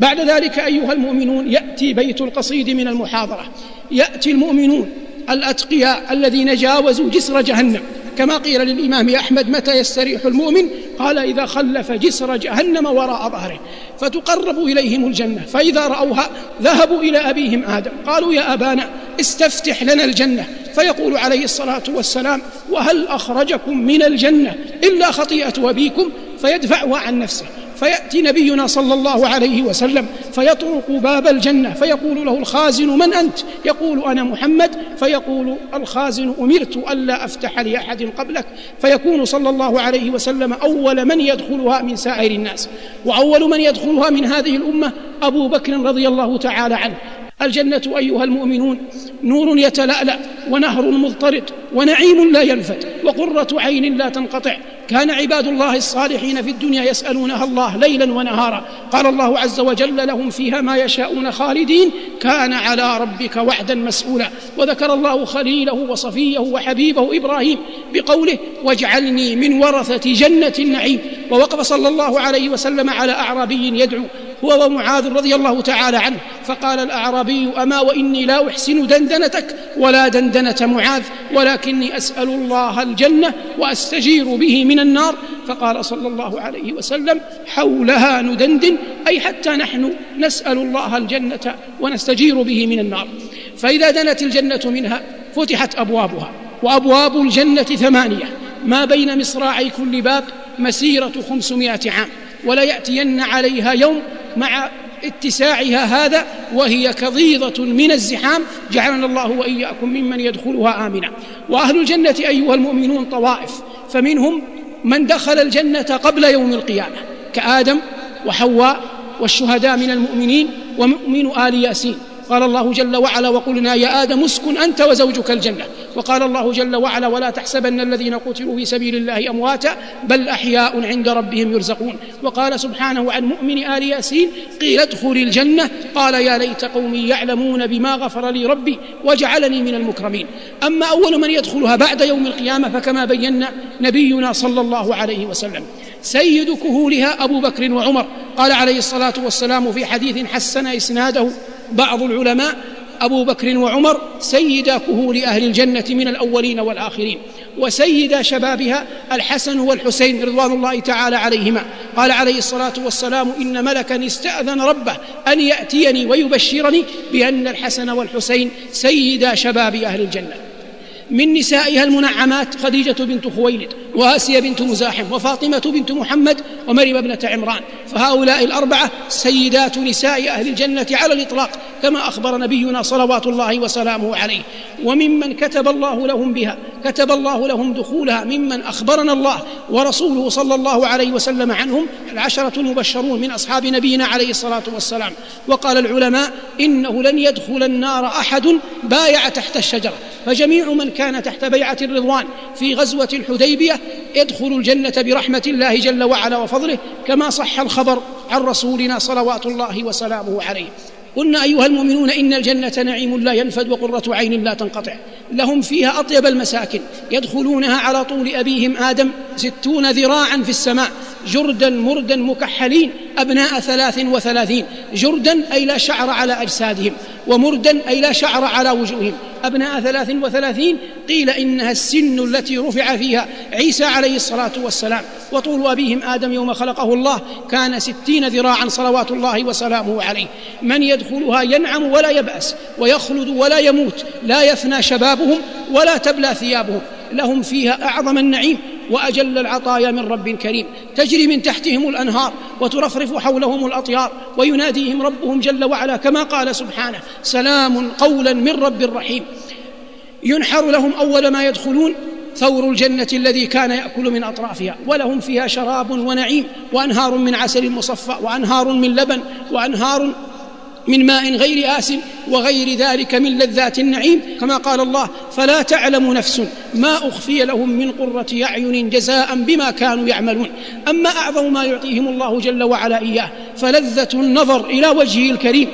بعد ذلك أيها المؤمنون يأتي بيت القصيد من المحاضرة. يأتي المؤمنون الأتقياء الذين جاوزوا جسر جهنم. كما قيل للإمام أحمد متى يستريح المؤمن؟ قال إذا خلف جسر جهنم وراء ظهره فتقرب إليهم الجنة فإذا رأوها ذهبوا إلى أبيهم آدم قالوا يا أبانا استفتح لنا الجنة فيقول عليه الصلاة والسلام وهل أخرجكم من الجنة إلا خطيئة أبيكم؟ فيدفعها عن نفسه. فيأتي نبينا صلى الله عليه وسلم فيطرق باب الجنة فيقول له الخازن من أنت؟ يقول أنا محمد فيقول الخازن أمرت ألا أفتح لاحد قبلك. فيكون صلى الله عليه وسلم أول من يدخلها من سائر الناس. وأول من يدخلها من هذه الأمة أبو بكر رضي الله تعالى عنه. الجنة أيها المؤمنون نور يتلألأ ونهر مضطرد ونعيم لا ينفد وقرة عين لا تنقطع. كان عباد الله الصالحين في الدنيا يسألونها الله ليلا ونهارا. قال الله عز وجل لهم فيها ما يشاءون خالدين. كان على ربك وعدا مسؤولا. وذكر الله خليله وصفيه وحبيبه إبراهيم بقوله واجعلني من ورثة جنة النعيم. ووقف صلى الله عليه وسلم على أعرابي يدعو هو ومعاذ رضي الله تعالى عنه. فقال الأعرابي أما وإني لا أحسن دندنتك ولا دندنة معاذ ولكني أسأل الله الجنة وأستجير به من النار. فقال صلى الله عليه وسلم حولها ندندن أي حتى نحن نسأل الله الجنة ونستجير به من النار. فإذا دنت الجنة منها فتحت أبوابها وأبواب الجنة ثمانية. ما بين مصراعي كل باب مسيرة خمسمائة عام ولا يأتين عليها يوم مع اتساعها هذا وهي كضيضة من الزحام جعلنا الله وإياكم ممن يدخلها آمنا. وأهل الجنة أيها المؤمنون طوائف فمنهم من دخل الجنة قبل يوم القيامة كآدم وحواء والشهداء من المؤمنين ومؤمن آل ياسين. قال الله جل وعلا وقلنا يا آدم اسكن أنت وزوجك الجنة. وقال الله جل وعلا ولا تحسبن الذين قتلوا في سبيل الله أمواتا بل أحياء عند ربهم يرزقون. وقال سبحانه عن مؤمن آل ياسين قيل ادخل الجنة. قال يا ليت قومي يعلمون بما غفر لي ربي وجعلني من المكرمين. أما أول من يدخلها بعد يوم القيامة فكما بينا نبينا صلى الله عليه وسلم. سيد كهولها أبو بكر وعمر. قال عليه الصلاة والسلام في حديث حسن إسناده بعض العلماء أبو بكر وعمر سيدا كهول أهل الجنة من الأولين والآخرين وسيدا شبابها الحسن والحسين رضوان الله تعالى عليهما. قال عليه الصلاة والسلام إن ملكا استأذن ربه أن يأتيني ويبشرني بأن الحسن والحسين سيدا شباب أهل الجنة. من نسائها المنعمات خديجة بنت خويلد وآسيا بنت مزاحم وفاطمة بنت محمد ومريم ابنة عمران. فهؤلاء الأربعة سيدات نساء أهل الجنة على الإطلاق كما أخبر نبينا صلوات الله وسلامه عليه. وممن كتب الله لهم بها كتب الله لهم دخولها ممن أخبرنا الله ورسوله صلى الله عليه وسلم عنهم العشرة المبشرون من أصحاب نبينا عليه الصلاة والسلام. وقال العلماء إنه لن يدخل النار أحد بايع تحت الشجرة. فجميع من كان تحت بيعة الرضوان في غزوة الحديبية يدخل الجنة برحمة الله جل وعلا وفضله كما صح الخبر عن رسولنا صلوات الله وسلامه عليه. قلنا أيها المؤمنون إن الجنة نعيم لا ينفد وقرة عين لا تنقطع. لهم فيها أطيب المساكن يدخلونها على طول أبيهم آدم ستون ذراعا في السماء جردا مردا مكحلين أبناء ثلاث وثلاثين جردا أي لا شعر على أجسادهم ومردا أي لا شعر على وجوههم. أبناء ثلاث وثلاثين قيل إنها السن التي رفع فيها عيسى عليه الصلاة والسلام. وطول أبيهم آدم يوم خلقه الله كان ستين ذراعا صلوات الله وسلامه عليه. من يدخلها ينعم ولا يبأس ويخلد ولا يموت لا يفنى شبابهم ولا تبلى ثيابهم. لهم فيها أعظم النعيم وأجل العطايا من رب كريم. تجري من تحتهم الأنهار وترفرف حولهم الأطيار ويناديهم ربهم جل وعلا كما قال سبحانه سلام قولا من رب رحيم. ينحر لهم أول ما يدخلون ثور الجنة الذي كان يأكل من أطرافها ولهم فيها شراب ونعيم وأنهار من عسل مصفى وأنهار من لبن وأنهار من ماء غير آس وغير ذلك من لذات النعيم كما قال الله فلا تعلم نفس ما أخفي لهم من قرة أعين جزاء بما كانوا يعملون. أما أعظم ما يعطيهم الله جل وعلا إياه فلذة النظر إلى وجهه الكريم.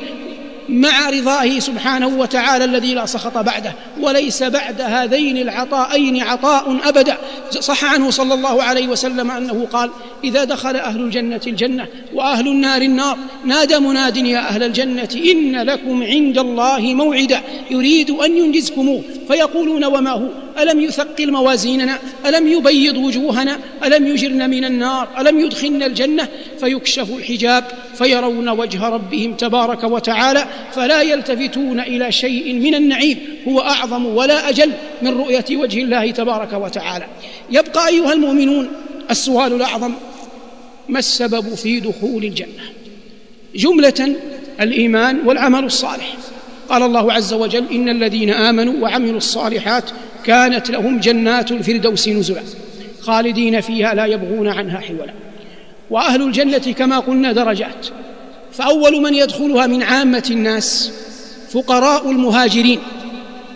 مع رضائه سبحانه وتعالى الذي لا سخط بعده وليس بعد هذين العطاءين عطاء أبدا. صح عنه صلى الله عليه وسلم أنه قال إذا دخل أهل الجنة الجنة وأهل النار النار نادى مناد يا أهل الجنة إن لكم عند الله موعدا يريد أن ينجزكموه. فيقولون وما هو؟ ألم يثقل موازيننا؟ ألم يبيض وجوهنا؟ ألم يجرن من النار؟ ألم يدخلنا الجنة؟ فيكشف الحجاب فيرون وجه ربهم تبارك وتعالى فلا يلتفتون إلى شيء من النعيم هو أعظم ولا أجل من رؤية وجه الله تبارك وتعالى. يبقى أيها المؤمنون السؤال الأعظم ما السبب في دخول الجنة؟ جملة الإيمان والعمل الصالح. قال الله عز وجل إن الذين آمنوا وعملوا الصالحات كانت لهم جنات الفردوس نزلا خالدين فيها لا يبغون عنها حولا. وأهل الجنة كما قلنا درجات. فأول من يدخلها من عامة الناس فقراء المهاجرين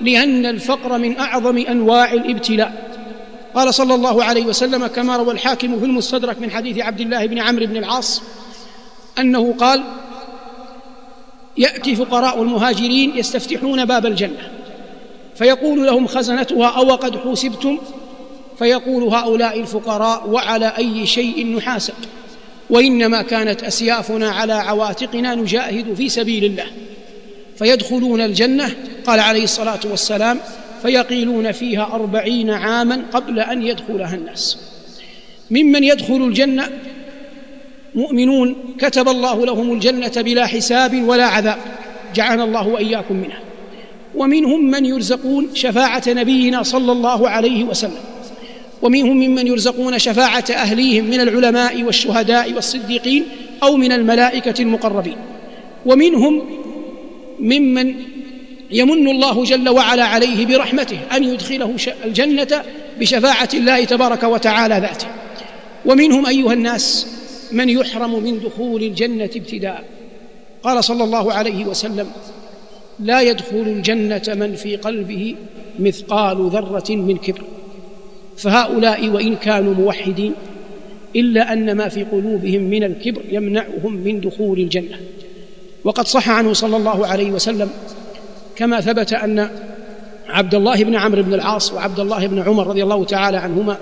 لأن الفقر من أعظم أنواع الابتلاء. قال صلى الله عليه وسلم كما روى الحاكم في المستدرك من حديث عبد الله بن عمرو بن العاص أنه قال يأتي فقراء المهاجرين يستفتحون باب الجنة. فيقول لهم خزنتها أو قد حوسبتم؟ فيقول هؤلاء الفقراء وعلى أي شيء نحاسب؟ وإنما كانت أسيافنا على عواتقنا نجاهد في سبيل الله. فيدخلون الجنة قال عليه الصلاة والسلام فيقيلون فيها أربعين عاما قبل أن يدخلها الناس. ممن يدخل الجنة؟ مؤمنون كتب الله لهم الجنة بلا حساب ولا عذاب. جعلنا الله وإياكم منها. ومنهم من يرزقون شفاعة نبينا صلى الله عليه وسلم. ومنهم ممن يرزقون شفاعة أهليهم من العلماء والشهداء والصديقين أو من الملائكة المقربين. ومنهم ممن يمن الله جل وعلا عليه برحمته أن يدخله الجنة بشفاعة الله تبارك وتعالى ذاته. ومنهم أيها الناس من يحرم من دخول الجنة ابتداء. قال صلى الله عليه وسلم لا يدخل الجنة من في قلبه مثقال ذرة من كبر. فهؤلاء وإن كانوا موحدين إلا أن ما في قلوبهم من الكبر يمنعهم من دخول الجنة. وقد صح عنه صلى الله عليه وسلم كما ثبت أن عبد الله بن عمرو بن العاص وعبد الله بن عمر رضي الله تعالى عنهما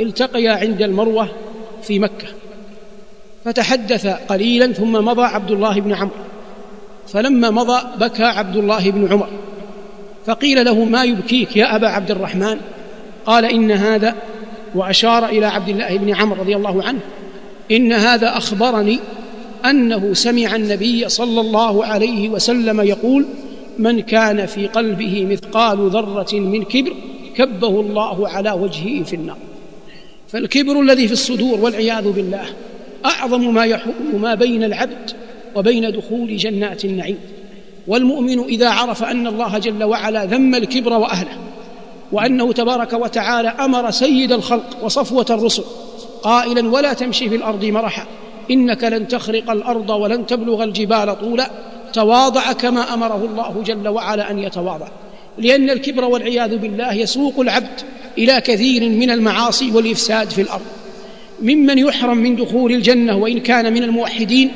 التقيا عند المروة في مكة. فتحدث قليلا ثم مضى عبد الله بن عمرو. فلما مضى بكى عبد الله بن عمر فقيل له ما يبكيك يا أبا عبد الرحمن؟ قال إن هذا وأشار إلى عبد الله بن عمرو رضي الله عنه إن هذا أخبرني أنه سمع النبي صلى الله عليه وسلم يقول من كان في قلبه مثقال ذرة من كبر كبه الله على وجهه في النار فالكبر الذي في الصدور والعياذ بالله أعظم ما يحول ما بين العبد وبين دخول جنات النعيم. والمؤمن إذا عرف أن الله جل وعلا ذم الكبر وأهله وأنه تبارك وتعالى أمر سيد الخلق وصفوة الرسل قائلا ولا تمشي في الأرض مرحا إنك لن تخرق الأرض ولن تبلغ الجبال طولا تواضع كما أمره الله جل وعلا أن يتواضع. لأن الكبر والعياذ بالله يسوق العبد إلى كثير من المعاصي والإفساد في الأرض. ممن يحرم من دخول الجنة وإن كان من الموحدين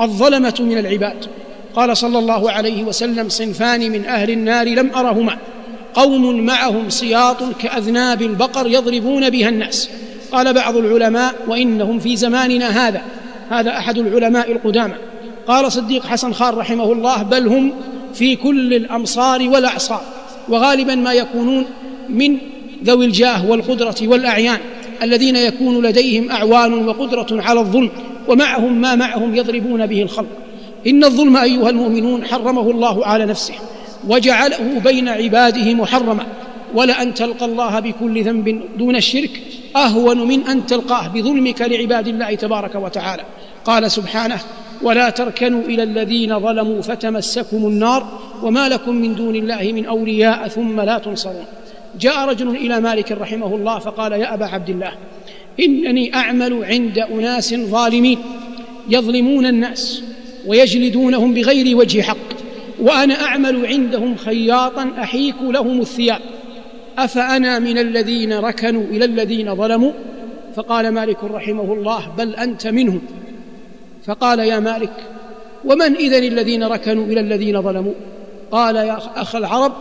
الظلمة من العباد. قال صلى الله عليه وسلم صنفان من أهل النار لم أرهما. قوم معهم سياط كأذناب البقر يضربون بها الناس. قال بعض العلماء وإنهم في زماننا هذا. هذا أحد العلماء القدامى. قال صديق حسن خان رحمه الله بل هم في كل الأمصار والأعصار. وغالبا ما يكونون من ذوي الجاه والقدرة والأعيان. الذين يكون لديهم أعوان وقدرة على الظلم. ومعهم ما معهم يضربون به الخلق إن الظلم أيها المؤمنون حرمه الله على نفسه وجعله بين عباده محرما. ولأن تلقى الله بكل ذنب دون الشرك أهون من أن تلقاه بظلمك لعباد الله تبارك وتعالى. قال سبحانه ولا تركنوا إلى الذين ظلموا فتمسكم النار وما لكم من دون الله من أولياء ثم لا تنصرون. جاء رجل إلى مالك رحمه الله فقال يا أبا عبد الله انني أعمل عند أناس ظالمين يظلمون الناس ويجلدونهم بغير وجه حق وأنا أعمل عندهم خياطا أحيك لهم الثياب. أفأنا من الذين ركنوا إلى الذين ظلموا؟ فقال مالك رحمه الله بل أنت منهم. فقال يا مالك ومن إذن الذين ركنوا إلى الذين ظلموا؟ قال يا أخ العرب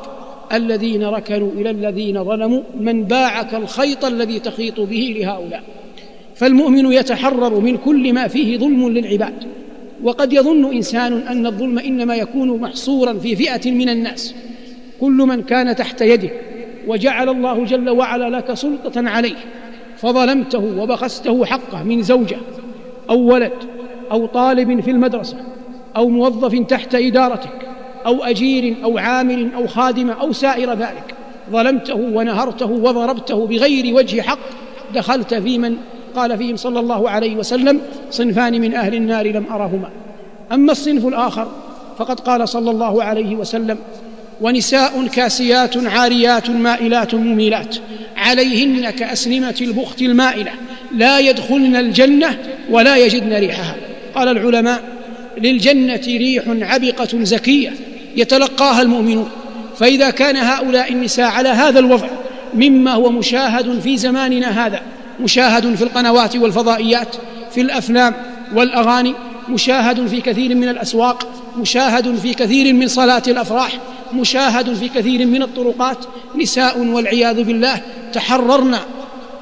الذين ركنوا إلى الذين ظلموا من باعك الخيط الذي تخيط به لهؤلاء. فالمؤمن يتحرر من كل ما فيه ظلم للعباد. وقد يظن إنسان أن الظلم إنما يكون محصورا في فئة من الناس. كل من كان تحت يده وجعل الله جل وعلا لك سلطة عليه فظلمته وبخسته حقه من زوجة أو ولد أو طالب في المدرسة أو موظف تحت إدارتك أو أجير أو عامل أو خادم أو سائر ذلك. ظلمته ونهرته وضربته بغير وجه حق. دخلت في من قال فيهم صلى الله عليه وسلم صنفان من أهل النار لم ارهما أما الصنف الآخر فقد قال صلى الله عليه وسلم ونساء كاسيات عاريات مائلات مميلات. عليهن كأسنمة البخت المائلة. لا يدخلن الجنة ولا يجدن ريحها. قال العلماء للجنة ريح عبقة زكية. يتلقاها المؤمنون. فإذا كان هؤلاء النساء على هذا الوضع مما هو مشاهد في زماننا هذا مشاهد في القنوات والفضائيات في الأفلام والأغاني مشاهد في كثير من الأسواق مشاهد في كثير من صلاة الأفراح مشاهد في كثير من الطرقات. نساء والعياذ بالله تحررن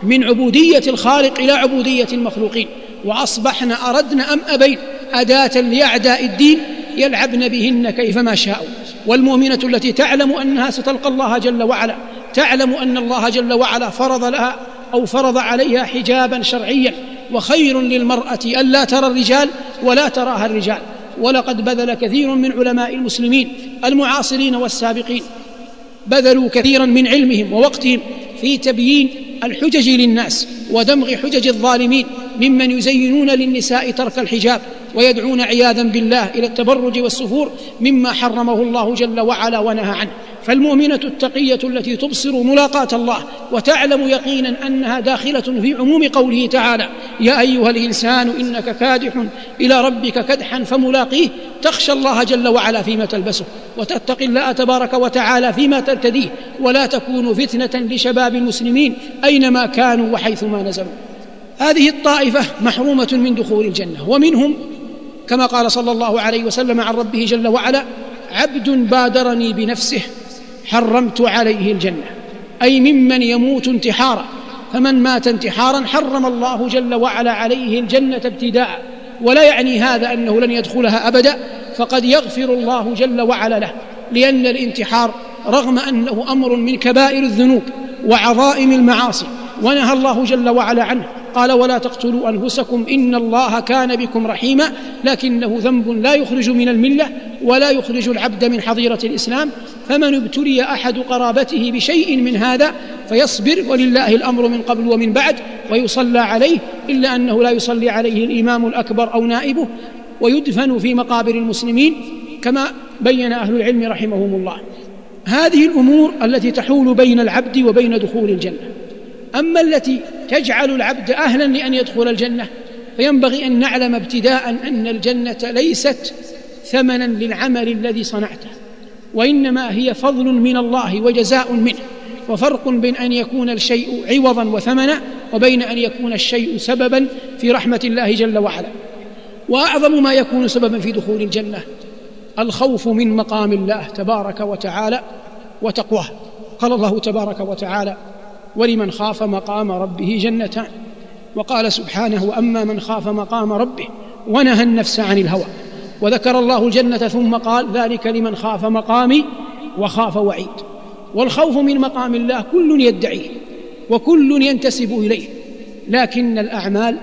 من عبودية الخالق إلى عبودية المخلوقين. وأصبحن أردن أم أبين أداة لأعداء الدين يلعبن بهن كيفما شاءوا. والمؤمنة التي تعلم أنها ستلقى الله جل وعلا تعلم أن الله جل وعلا فرض لها أو فرض عليها حجابا شرعيا. وخير للمرأة ألا ترى الرجال ولا تراها الرجال. ولقد بذل كثير من علماء المسلمين المعاصرين والسابقين. بذلوا كثيرا من علمهم ووقتهم في تبيين الحجج للناس ودمغ حجج الظالمين ممن يزينون للنساء ترك الحجاب. ويدعون عياذا بالله إلى التبرج والسفور مما حرمه الله جل وعلا ونهى عنه. فالمؤمنة التقية التي تبصر ملاقاة الله وتعلم يقينا أنها داخلة في عموم قوله تعالى يا أيها الإنسان إنك كادح إلى ربك كدحا فملاقيه تخشى الله جل وعلا فيما تلبسه وتتقي الله تبارك وتعالى فيما ترتديه ولا تكون فتنة لشباب المسلمين أينما كانوا وحيثما نزلوا. هذه الطائفة محرومة من دخول الجنة ومنهم كما قال صلى الله عليه وسلم عن ربه جل وعلا عبد بادرني بنفسه حرمت عليه الجنة. أي ممن يموت انتحارا فمن مات انتحارا حرم الله جل وعلا عليه الجنة ابتداء. ولا يعني هذا أنه لن يدخلها أبدا فقد يغفر الله جل وعلا له. لأن الانتحار رغم أنه أمر من كبائر الذنوب وعظائم المعاصي ونهى الله جل وعلا عنه. قال ولا تقتلوا أنفسكم إن الله كان بكم رحيما لكنه ذنب لا يخرج من الملة ولا يخرج العبد من حظيرة الإسلام فمن ابتلي أحد قرابته بشيء من هذا فيصبر ولله الأمر من قبل ومن بعد ويصلى عليه إلا أنه لا يصلي عليه الإمام الأكبر أو نائبه ويدفن في مقابر المسلمين كما بين أهل العلم رحمهم الله. هذه الأمور التي تحول بين العبد وبين دخول الجنة. أما التي تجعل العبد أهلا لأن يدخل الجنة. فينبغي أن نعلم ابتداء أن الجنة ليست ثمنا للعمل الذي صنعته وإنما هي فضل من الله وجزاء منه وفرق بين أن يكون الشيء عوضا وثمنا وبين أن يكون الشيء سببا في رحمة الله جل وعلا. وأعظم ما يكون سببا في دخول الجنة الخوف من مقام الله تبارك وتعالى وتقواه. قال الله تبارك وتعالى ولمن خاف مقام ربه جنتان. وقال سبحانه واما من خاف مقام ربه ونهى النفس عن الهوى. وذكر الله الجنة ثم قال ذلك لمن خاف مقامي وخاف وعيد. والخوف من مقام الله كل يدعيه وكل ينتسب إليه. لكن الأعمال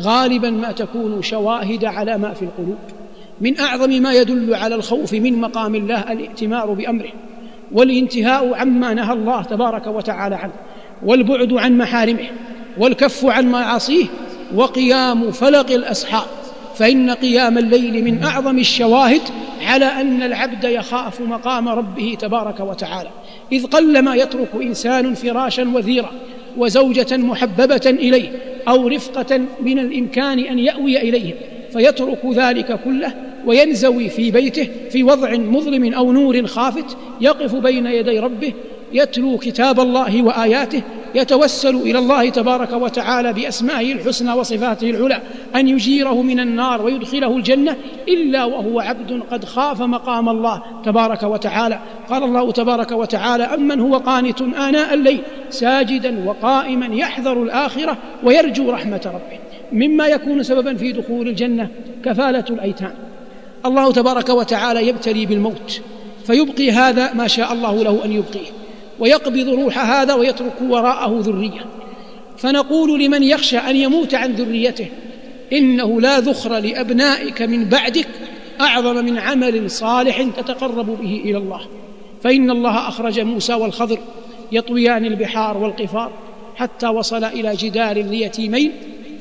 غالبا ما تكون شواهد على ما في القلوب. من أعظم ما يدل على الخوف من مقام الله الائتمار بأمره والانتهاء عما نهى الله تبارك وتعالى عنه. والبعد عن محارمه والكف عن معاصيه وقيام فلق الأسحار. فإن قيام الليل من أعظم الشواهد على أن العبد يخاف مقام ربه تبارك وتعالى. إذ قلما يترك إنسان فراشا وثيرا وزوجة محببة إليه أو رفقة من الإمكان أن يأوي اليهم فيترك ذلك كله وينزوي في بيته في وضع مظلم أو نور خافت يقف بين يدي ربه يتلو كتاب الله وآياته يتوسل إلى الله تبارك وتعالى بأسمائه الحسنى وصفاته العلى أن يجيره من النار ويدخله الجنة إلا وهو عبد قد خاف مقام الله تبارك وتعالى. قال الله تبارك وتعالى أمن هو قانت آناء الليل ساجدا وقائما يحذر الآخرة ويرجو رحمة ربه. مما يكون سببا في دخول الجنة كفالة الأيتام. الله تبارك وتعالى يبتلي بالموت فيبقي هذا ما شاء الله له أن يبقيه. ويقبض روح هذا ويترك وراءه ذرية. فنقول لمن يخشى أن يموت عن ذريته إنه لا ذخر لأبنائك من بعدك أعظم من عمل صالح تتقرب به إلى الله. فإن الله أخرج موسى والخضر يطويان البحار والقفار حتى وصل إلى جدار ليتيمين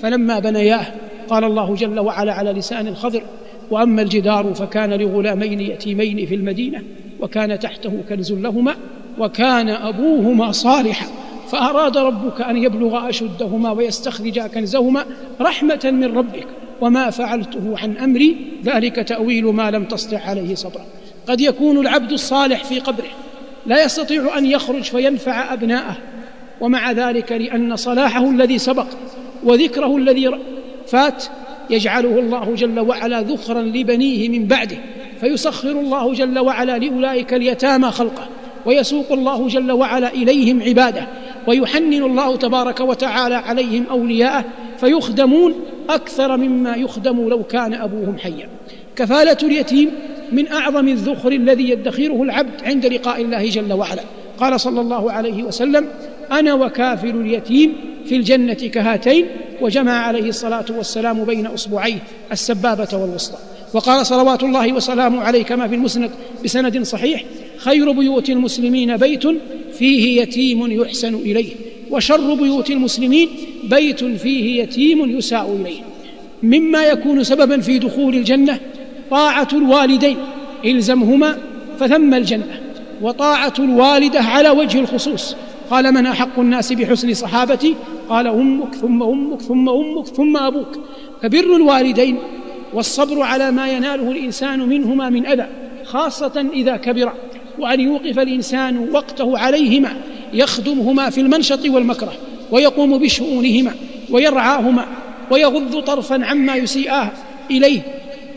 فلما بنياه قال الله جل وعلا على لسان الخضر وأما الجدار فكان لغلامين يتيمين في المدينة وكان تحته كنز لهما وكان أبوهما صالحا فأراد ربك أن يبلغ أشدهما ويستخرجا كنزهما رحمة من ربك وما فعلته عن أمري ذلك تأويل ما لم تسطع عليه صبرا. قد يكون العبد الصالح في قبره لا يستطيع أن يخرج فينفع أبناءه ومع ذلك لأن صلاحه الذي سبق وذكره الذي فات يجعله الله جل وعلا ذخرا لبنيه من بعده فيسخر الله جل وعلا لأولئك اليتامى خلقه. ويسوق الله جل وعلا إليهم عباده ويحنن الله تبارك وتعالى عليهم أولياءه فيخدمون أكثر مما يخدم لو كان أبوهم حيا. كفالة اليتيم من أعظم الذخر الذي يدخره العبد عند لقاء الله جل وعلا. قال صلى الله عليه وسلم أنا وكافل اليتيم في الجنة كهاتين وجمع عليه الصلاة والسلام بين أصبعيه السبابة والوسطى. وقال صلوات الله وسلامه عليه كما في المسند بسند صحيح خير بيوت المسلمين بيت فيه يتيم يحسن إليه وشر بيوت المسلمين بيت فيه يتيم يساء إليه. مما يكون سببا في دخول الجنة طاعة الوالدين إلزمهما فثم الجنة. وطاعة الوالدة على وجه الخصوص. قال من أحق الناس بحسن صحابتي؟ قال أمك ثم أمك ثم أمك ثم أبوك. فبر الوالدين والصبر على ما يناله الإنسان منهما من أذى خاصة إذا كبر. وأن يوقف الإنسان وقته عليهما يخدمهما في المنشط والمكره ويقوم بشؤونهما ويرعاهما ويغض طرفا عما يسيئاه إليه.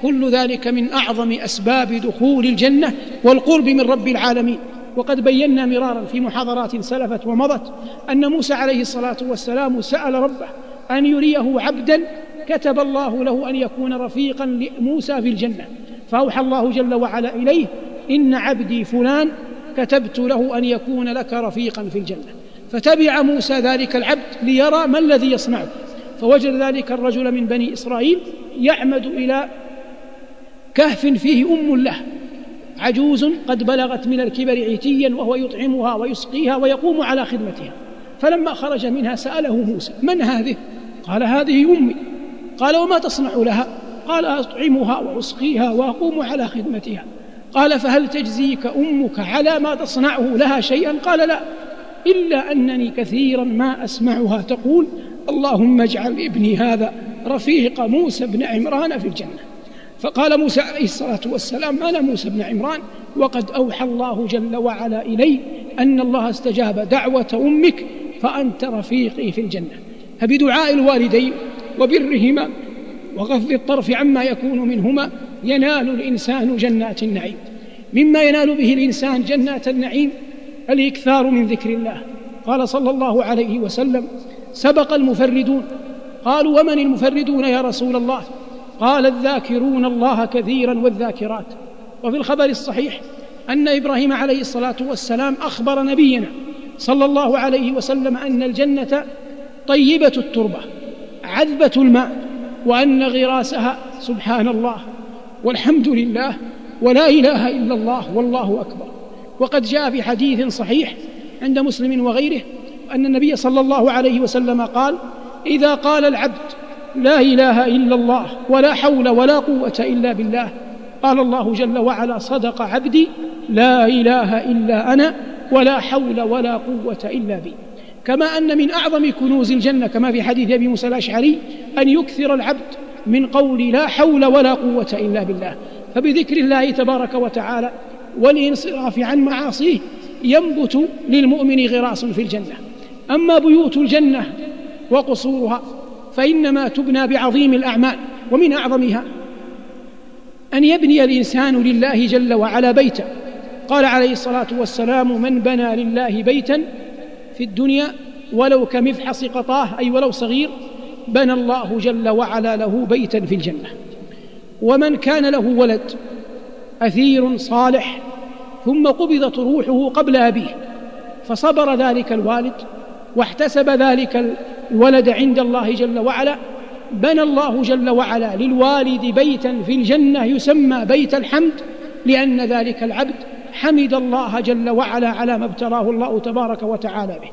كل ذلك من أعظم أسباب دخول الجنة والقرب من رب العالمين. وقد بينا مرارا في محاضرات سلفت ومضت أن موسى عليه الصلاة والسلام سأل ربه أن يريه عبدا كتب الله له أن يكون رفيقا لموسى في الجنة. فأوحى الله جل وعلا إليه إن عبدي فلان كتبت له أن يكون لك رفيقا في الجنة. فتبع موسى ذلك العبد ليرى ما الذي يصنعه. فوجد ذلك الرجل من بني إسرائيل يعمد إلى كهف فيه أم له. عجوز قد بلغت من الكبر عتيا وهو يطعمها ويسقيها ويقوم على خدمتها. فلما خرج منها سأله موسى من هذه؟ قال هذه أمي. قال وما تصنع لها؟ قال أطعمها وأسقيها وأقوم على خدمتها. قال فهل تجزيك أمك على ما تصنعه لها شيئا؟ قال لا إلا أنني كثيرا ما أسمعها تقول اللهم اجعل ابني هذا رفيق موسى بن عمران في الجنة. فقال موسى عليه الصلاة والسلام أنا موسى بن عمران وقد أوحى الله جل وعلا إلي أن الله استجاب دعوة أمك فأنت رفيقي في الجنة. فبدعاء الوالدين وبرهما وغض الطرف عما يكون منهما ينال الإنسان جنات النعيم. مما ينال به الإنسان جنات النعيم الإكثار من ذكر الله. قال صلى الله عليه وسلم سبق المفردون. قالوا ومن المفردون يا رسول الله؟ قال الذاكرون الله كثيرا والذاكرات. وفي الخبر الصحيح أن إبراهيم عليه الصلاة والسلام أخبر نبينا صلى الله عليه وسلم أن الجنة طيبة التربة عذبة الماء وأن غراسها سبحان الله والحمد لله ولا إله إلا الله والله أكبر. وقد جاء في حديث صحيح عند مسلم وغيره أن النبي صلى الله عليه وسلم قال إذا قال العبد لا إله إلا الله ولا حول ولا قوة إلا بالله قال الله جل وعلا صدق عبدي لا إله إلا أنا ولا حول ولا قوة إلا بي. كما أن من أعظم كنوز الجنة كما في حديث أبي موسى الأشعري أن يكثر العبد من قول لا حول ولا قوة إلا بالله. فبذكر الله تبارك وتعالى والانصراف عن معاصيه ينبت للمؤمن غراس في الجنة. أما بيوت الجنة وقصورها فإنما تبنى بعظيم الأعمال ومن أعظمها أن يبني الإنسان لله جل وعلا بيتا. قال عليه الصلاة والسلام من بنى لله بيتا في الدنيا ولو كمفحص قطاة أي ولو صغير بنى الله جل وعلا له بيتا في الجنة. ومن كان له ولد أثير صالح ثم قبضت روحه قبل أبيه فصبر ذلك الوالد واحتسب ذلك الولد عند الله جل وعلا بنى الله جل وعلا للوالد بيتا في الجنة يسمى بيت الحمد لأن ذلك العبد حمد الله جل وعلا على ما ابتلاه الله تبارك وتعالى به.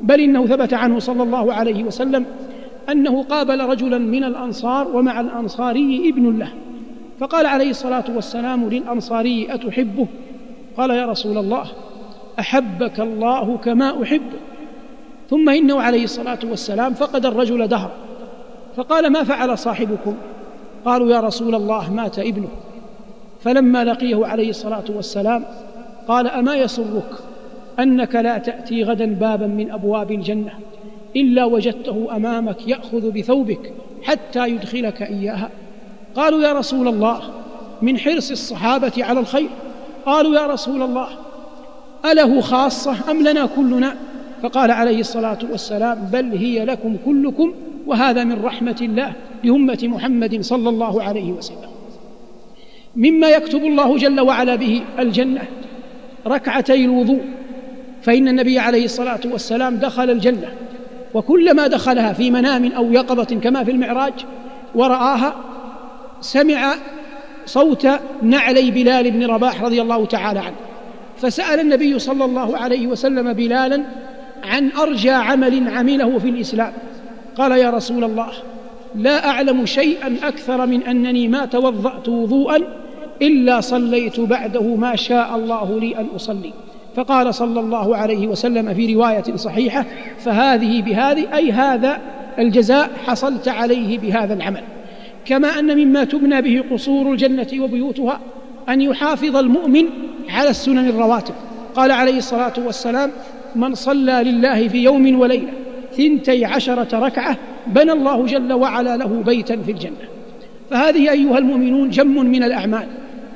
بل إنه ثبت عنه صلى الله عليه وسلم أنه قابل رجلا من الأنصار ومع الأنصاري ابن له فقال عليه الصلاة والسلام للأنصاري أتحبه؟ قال يا رسول الله أحبك الله كما أحبه. ثم إنه عليه الصلاة والسلام فقد الرجل دهر فقال ما فعل صاحبكم؟ قالوا يا رسول الله مات ابنه. فلما لقيه عليه الصلاة والسلام قال أما يسرك أنك لا تأتي غدا بابا من أبواب الجنة؟ إلا وجدته أمامك يأخذ بثوبك حتى يدخلك إياها. قالوا يا رسول الله من حرص الصحابة على الخير. قالوا يا رسول الله أله خاصة أم لنا كلنا؟ فقال عليه الصلاة والسلام بل هي لكم كلكم وهذا من رحمة الله لأمة محمد صلى الله عليه وسلم. مما يكتب الله جل وعلا به الجنة ركعتي الوضوء فإن النبي عليه الصلاة والسلام دخل الجنة. وكلما دخلها في منام أو يقظة كما في المعراج ورآها سمع صوت نعلي بلال بن رباح رضي الله تعالى عنه. فسأل النبي صلى الله عليه وسلم بلالا عن أرجى عمل عمله في الإسلام. قال يا رسول الله لا أعلم شيئا أكثر من أنني ما توضأت وضوءا إلا صليت بعده ما شاء الله لي أن أصلي. فقال صلى الله عليه وسلم في رواية صحيحة فهذه بهذه أي هذا الجزاء حصلت عليه بهذا العمل. كما أن مما تبنى به قصور الجنة وبيوتها أن يحافظ المؤمن على السنن الرواتب. قال عليه الصلاة والسلام من صلى لله في يوم وليلة ثنتي عشرة ركعة بنى الله جل وعلا له بيتا في الجنة. فهذه أيها المؤمنون جم من الأعمال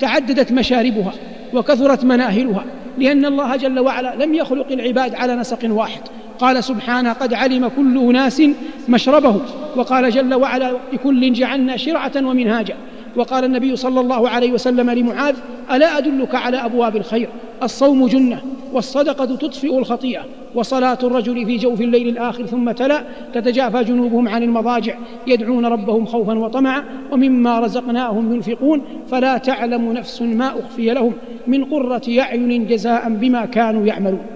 تعددت مشاربها وكثرت مناهلها لأن الله جل وعلا لم يخلق العباد على نسق واحد. قال سبحانه قد علم كل أناس مشربه. وقال جل وعلا لكل جعلنا شرعة ومنهاجا. وقال النبي صلى الله عليه وسلم لمعاذ ألا أدلك على أبواب الخير؟ الصوم جنة والصدقة تطفئ الخطيئة. وصلاة الرجل في جوف الليل الآخر ثم تلا تتجافى جنوبهم عن المضاجع يدعون ربهم خوفا وطمعا ومما رزقناهم ينفقون فلا تعلم نفس ما أخفي لهم من قرة أعين جزاء بما كانوا يعملون.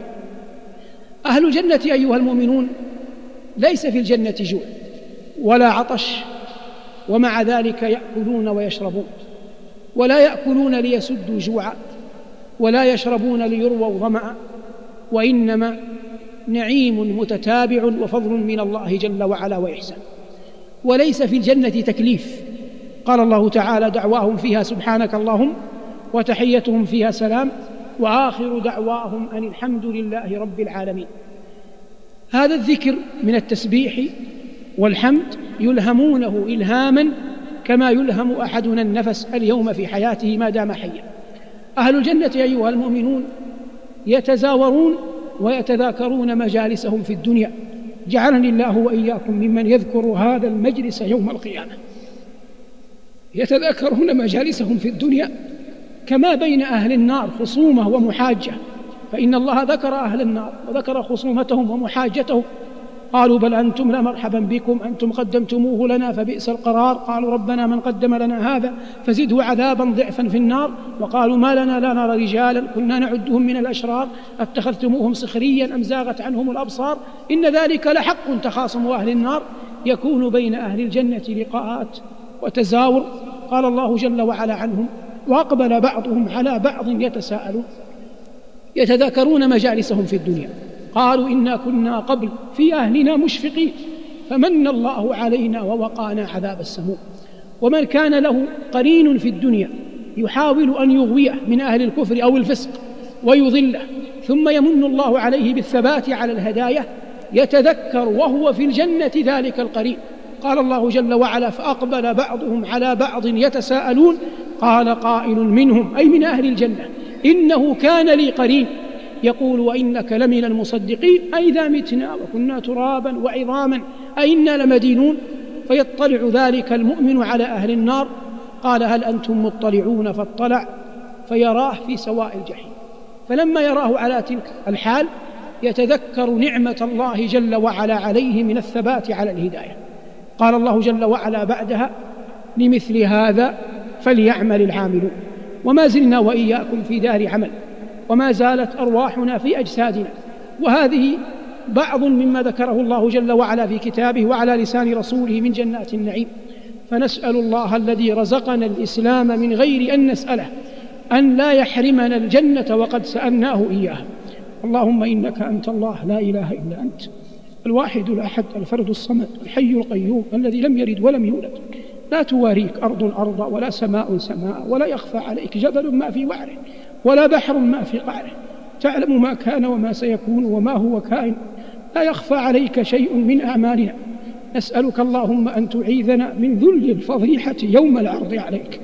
أهل الجنة أيها المؤمنون ليس في الجنة جوع ولا عطش ومع ذلك يأكلون ويشربون ولا يأكلون ليسدوا جوعا ولا يشربون ليرووا ظمأ وإنما نعيم متتابع وفضل من الله جل وعلا وإحسان. وليس في الجنة تكليف. قال الله تعالى دعواهم فيها سبحانك اللهم وتحيتهم فيها سلام وآخر دعواهم أن الحمد لله رب العالمين. هذا الذكر من التسبيح والحمد يلهمونه الهاما كما يلهم أحدنا النفس اليوم في حياته ما دام حيا. أهل الجنة أيها المؤمنون يتزاورون ويتذاكرون مجالسهم في الدنيا. جعلني الله وإياكم ممن يذكر هذا المجلس يوم القيامة. يتذاكرون مجالسهم في الدنيا كما بين أهل النار خصومة ومحاجة. فإن الله ذكر أهل النار وذكر خصومتهم ومحاجتهم قالوا بل أنتم لمرحبا بكم أنتم قدمتموه لنا فبئس القرار. قالوا ربنا من قدم لنا هذا فزده عذابا ضعفا في النار. وقالوا ما لنا لا نرى رجالا كنا نعدهم من الأشرار. أتخذتموهم سخريا أم زاغت عنهم الأبصار؟ إن ذلك لحق تخاصم أهل النار. يكون بين أهل الجنة لقاءات وتزاور. قال الله جل وعلا عنهم وأقبل بعضهم على بعض يتساءلون يتذاكرون مجالسهم في الدنيا. قالوا إنا كنا قبل في أهلنا مشفقين. فمن الله علينا ووقانا عذاب السموم. ومن كان له قرين في الدنيا يحاول أن يغويه من أهل الكفر أو الفسق ويضله. ثم يمن الله عليه بالثبات على الهداية يتذكر وهو في الجنة ذلك القرين. قال الله جل وعلا فأقبل بعضهم على بعض يتساءلون. قال قائل منهم أي من أهل الجنة؟ إنه كان لي قرين. يقول وإنك لمن المصدقين أئذا متنا وكنا ترابا وعظاما أئنا لمدينون. فيطلع ذلك المؤمن على أهل النار. قال هل أنتم مطلعون؟ فاطلع. فيراه في سواء الجحيم. فلما يراه على تلك الحال يتذكر نعمة الله جل وعلا عليه من الثبات على الهداية. قال الله جل وعلا بعدها لمثل هذا فليعمل العاملون. وما زلنا وإياكم في دار عمل. وما زالت أرواحنا في أجسادنا. وهذه بعض مما ذكره الله جل وعلا في كتابه وعلى لسان رسوله من جنات النعيم. فنسأل الله الذي رزقنا الإسلام من غير أن نسأله أن لا يحرمنا الجنة وقد سألناه إياها. اللهم إنك أنت الله لا إله إلا أنت. الواحد الأحد الفرد الصمد الحي القيوم الذي لم يلد ولم يولد. لا تواريك أرض أرضا ولا سماء سماء ولا يخفى عليك جبل ما في وعره ولا بحر ما في قعره. تعلم ما كان وما سيكون وما هو كائن. لا يخفى عليك شيء من أعمالنا. نسألك اللهم أن تعيذنا من ذل الفضيحة يوم العرض عليك.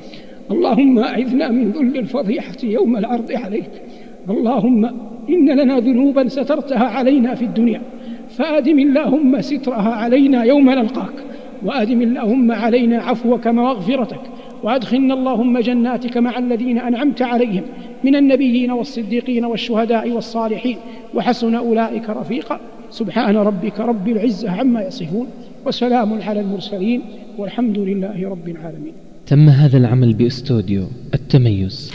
اللهم أعذنا من ذل الفضيحة يوم العرض عليك. اللهم إن لنا ذنوبا سترتها علينا في الدنيا. فأدم اللهم سترها علينا يوم نلقاك. وآدم اللهم علينا عفوك ومغفرتك وادخلنا اللهم جناتك مع الذين أنعمت عليهم من النبيين والصديقين والشهداء والصالحين وحسن أولئك رفيقا. سبحان ربك رب العزة عما يصفون وسلام على المرسلين والحمد لله رب العالمين. تم هذا العمل بأستوديو التميز.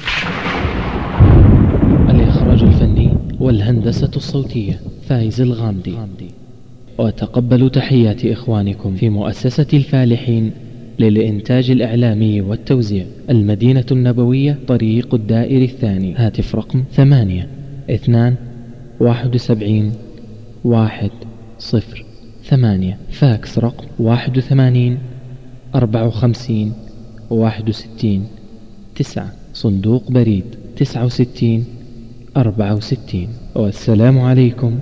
الإخراج الفني والهندسة الصوتية فايز الغامدي. وتقبلوا تحيات إخوانكم في مؤسسة الفالحين للإنتاج الإعلامي والتوزيع. المدينة النبوية طريق الدائري الثاني. هاتف رقم ثمانية اثنان واحد وسبعين واحد صفر ثمانية. فاكس رقم واحد وثمانين أربعة وخمسين واحد وستين تسعة. صندوق بريد تسعة وستين أربعة وستين. والسلام عليكم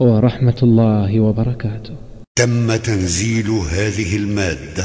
ورحمة الله وبركاته. تم تنزيل هذه المادة.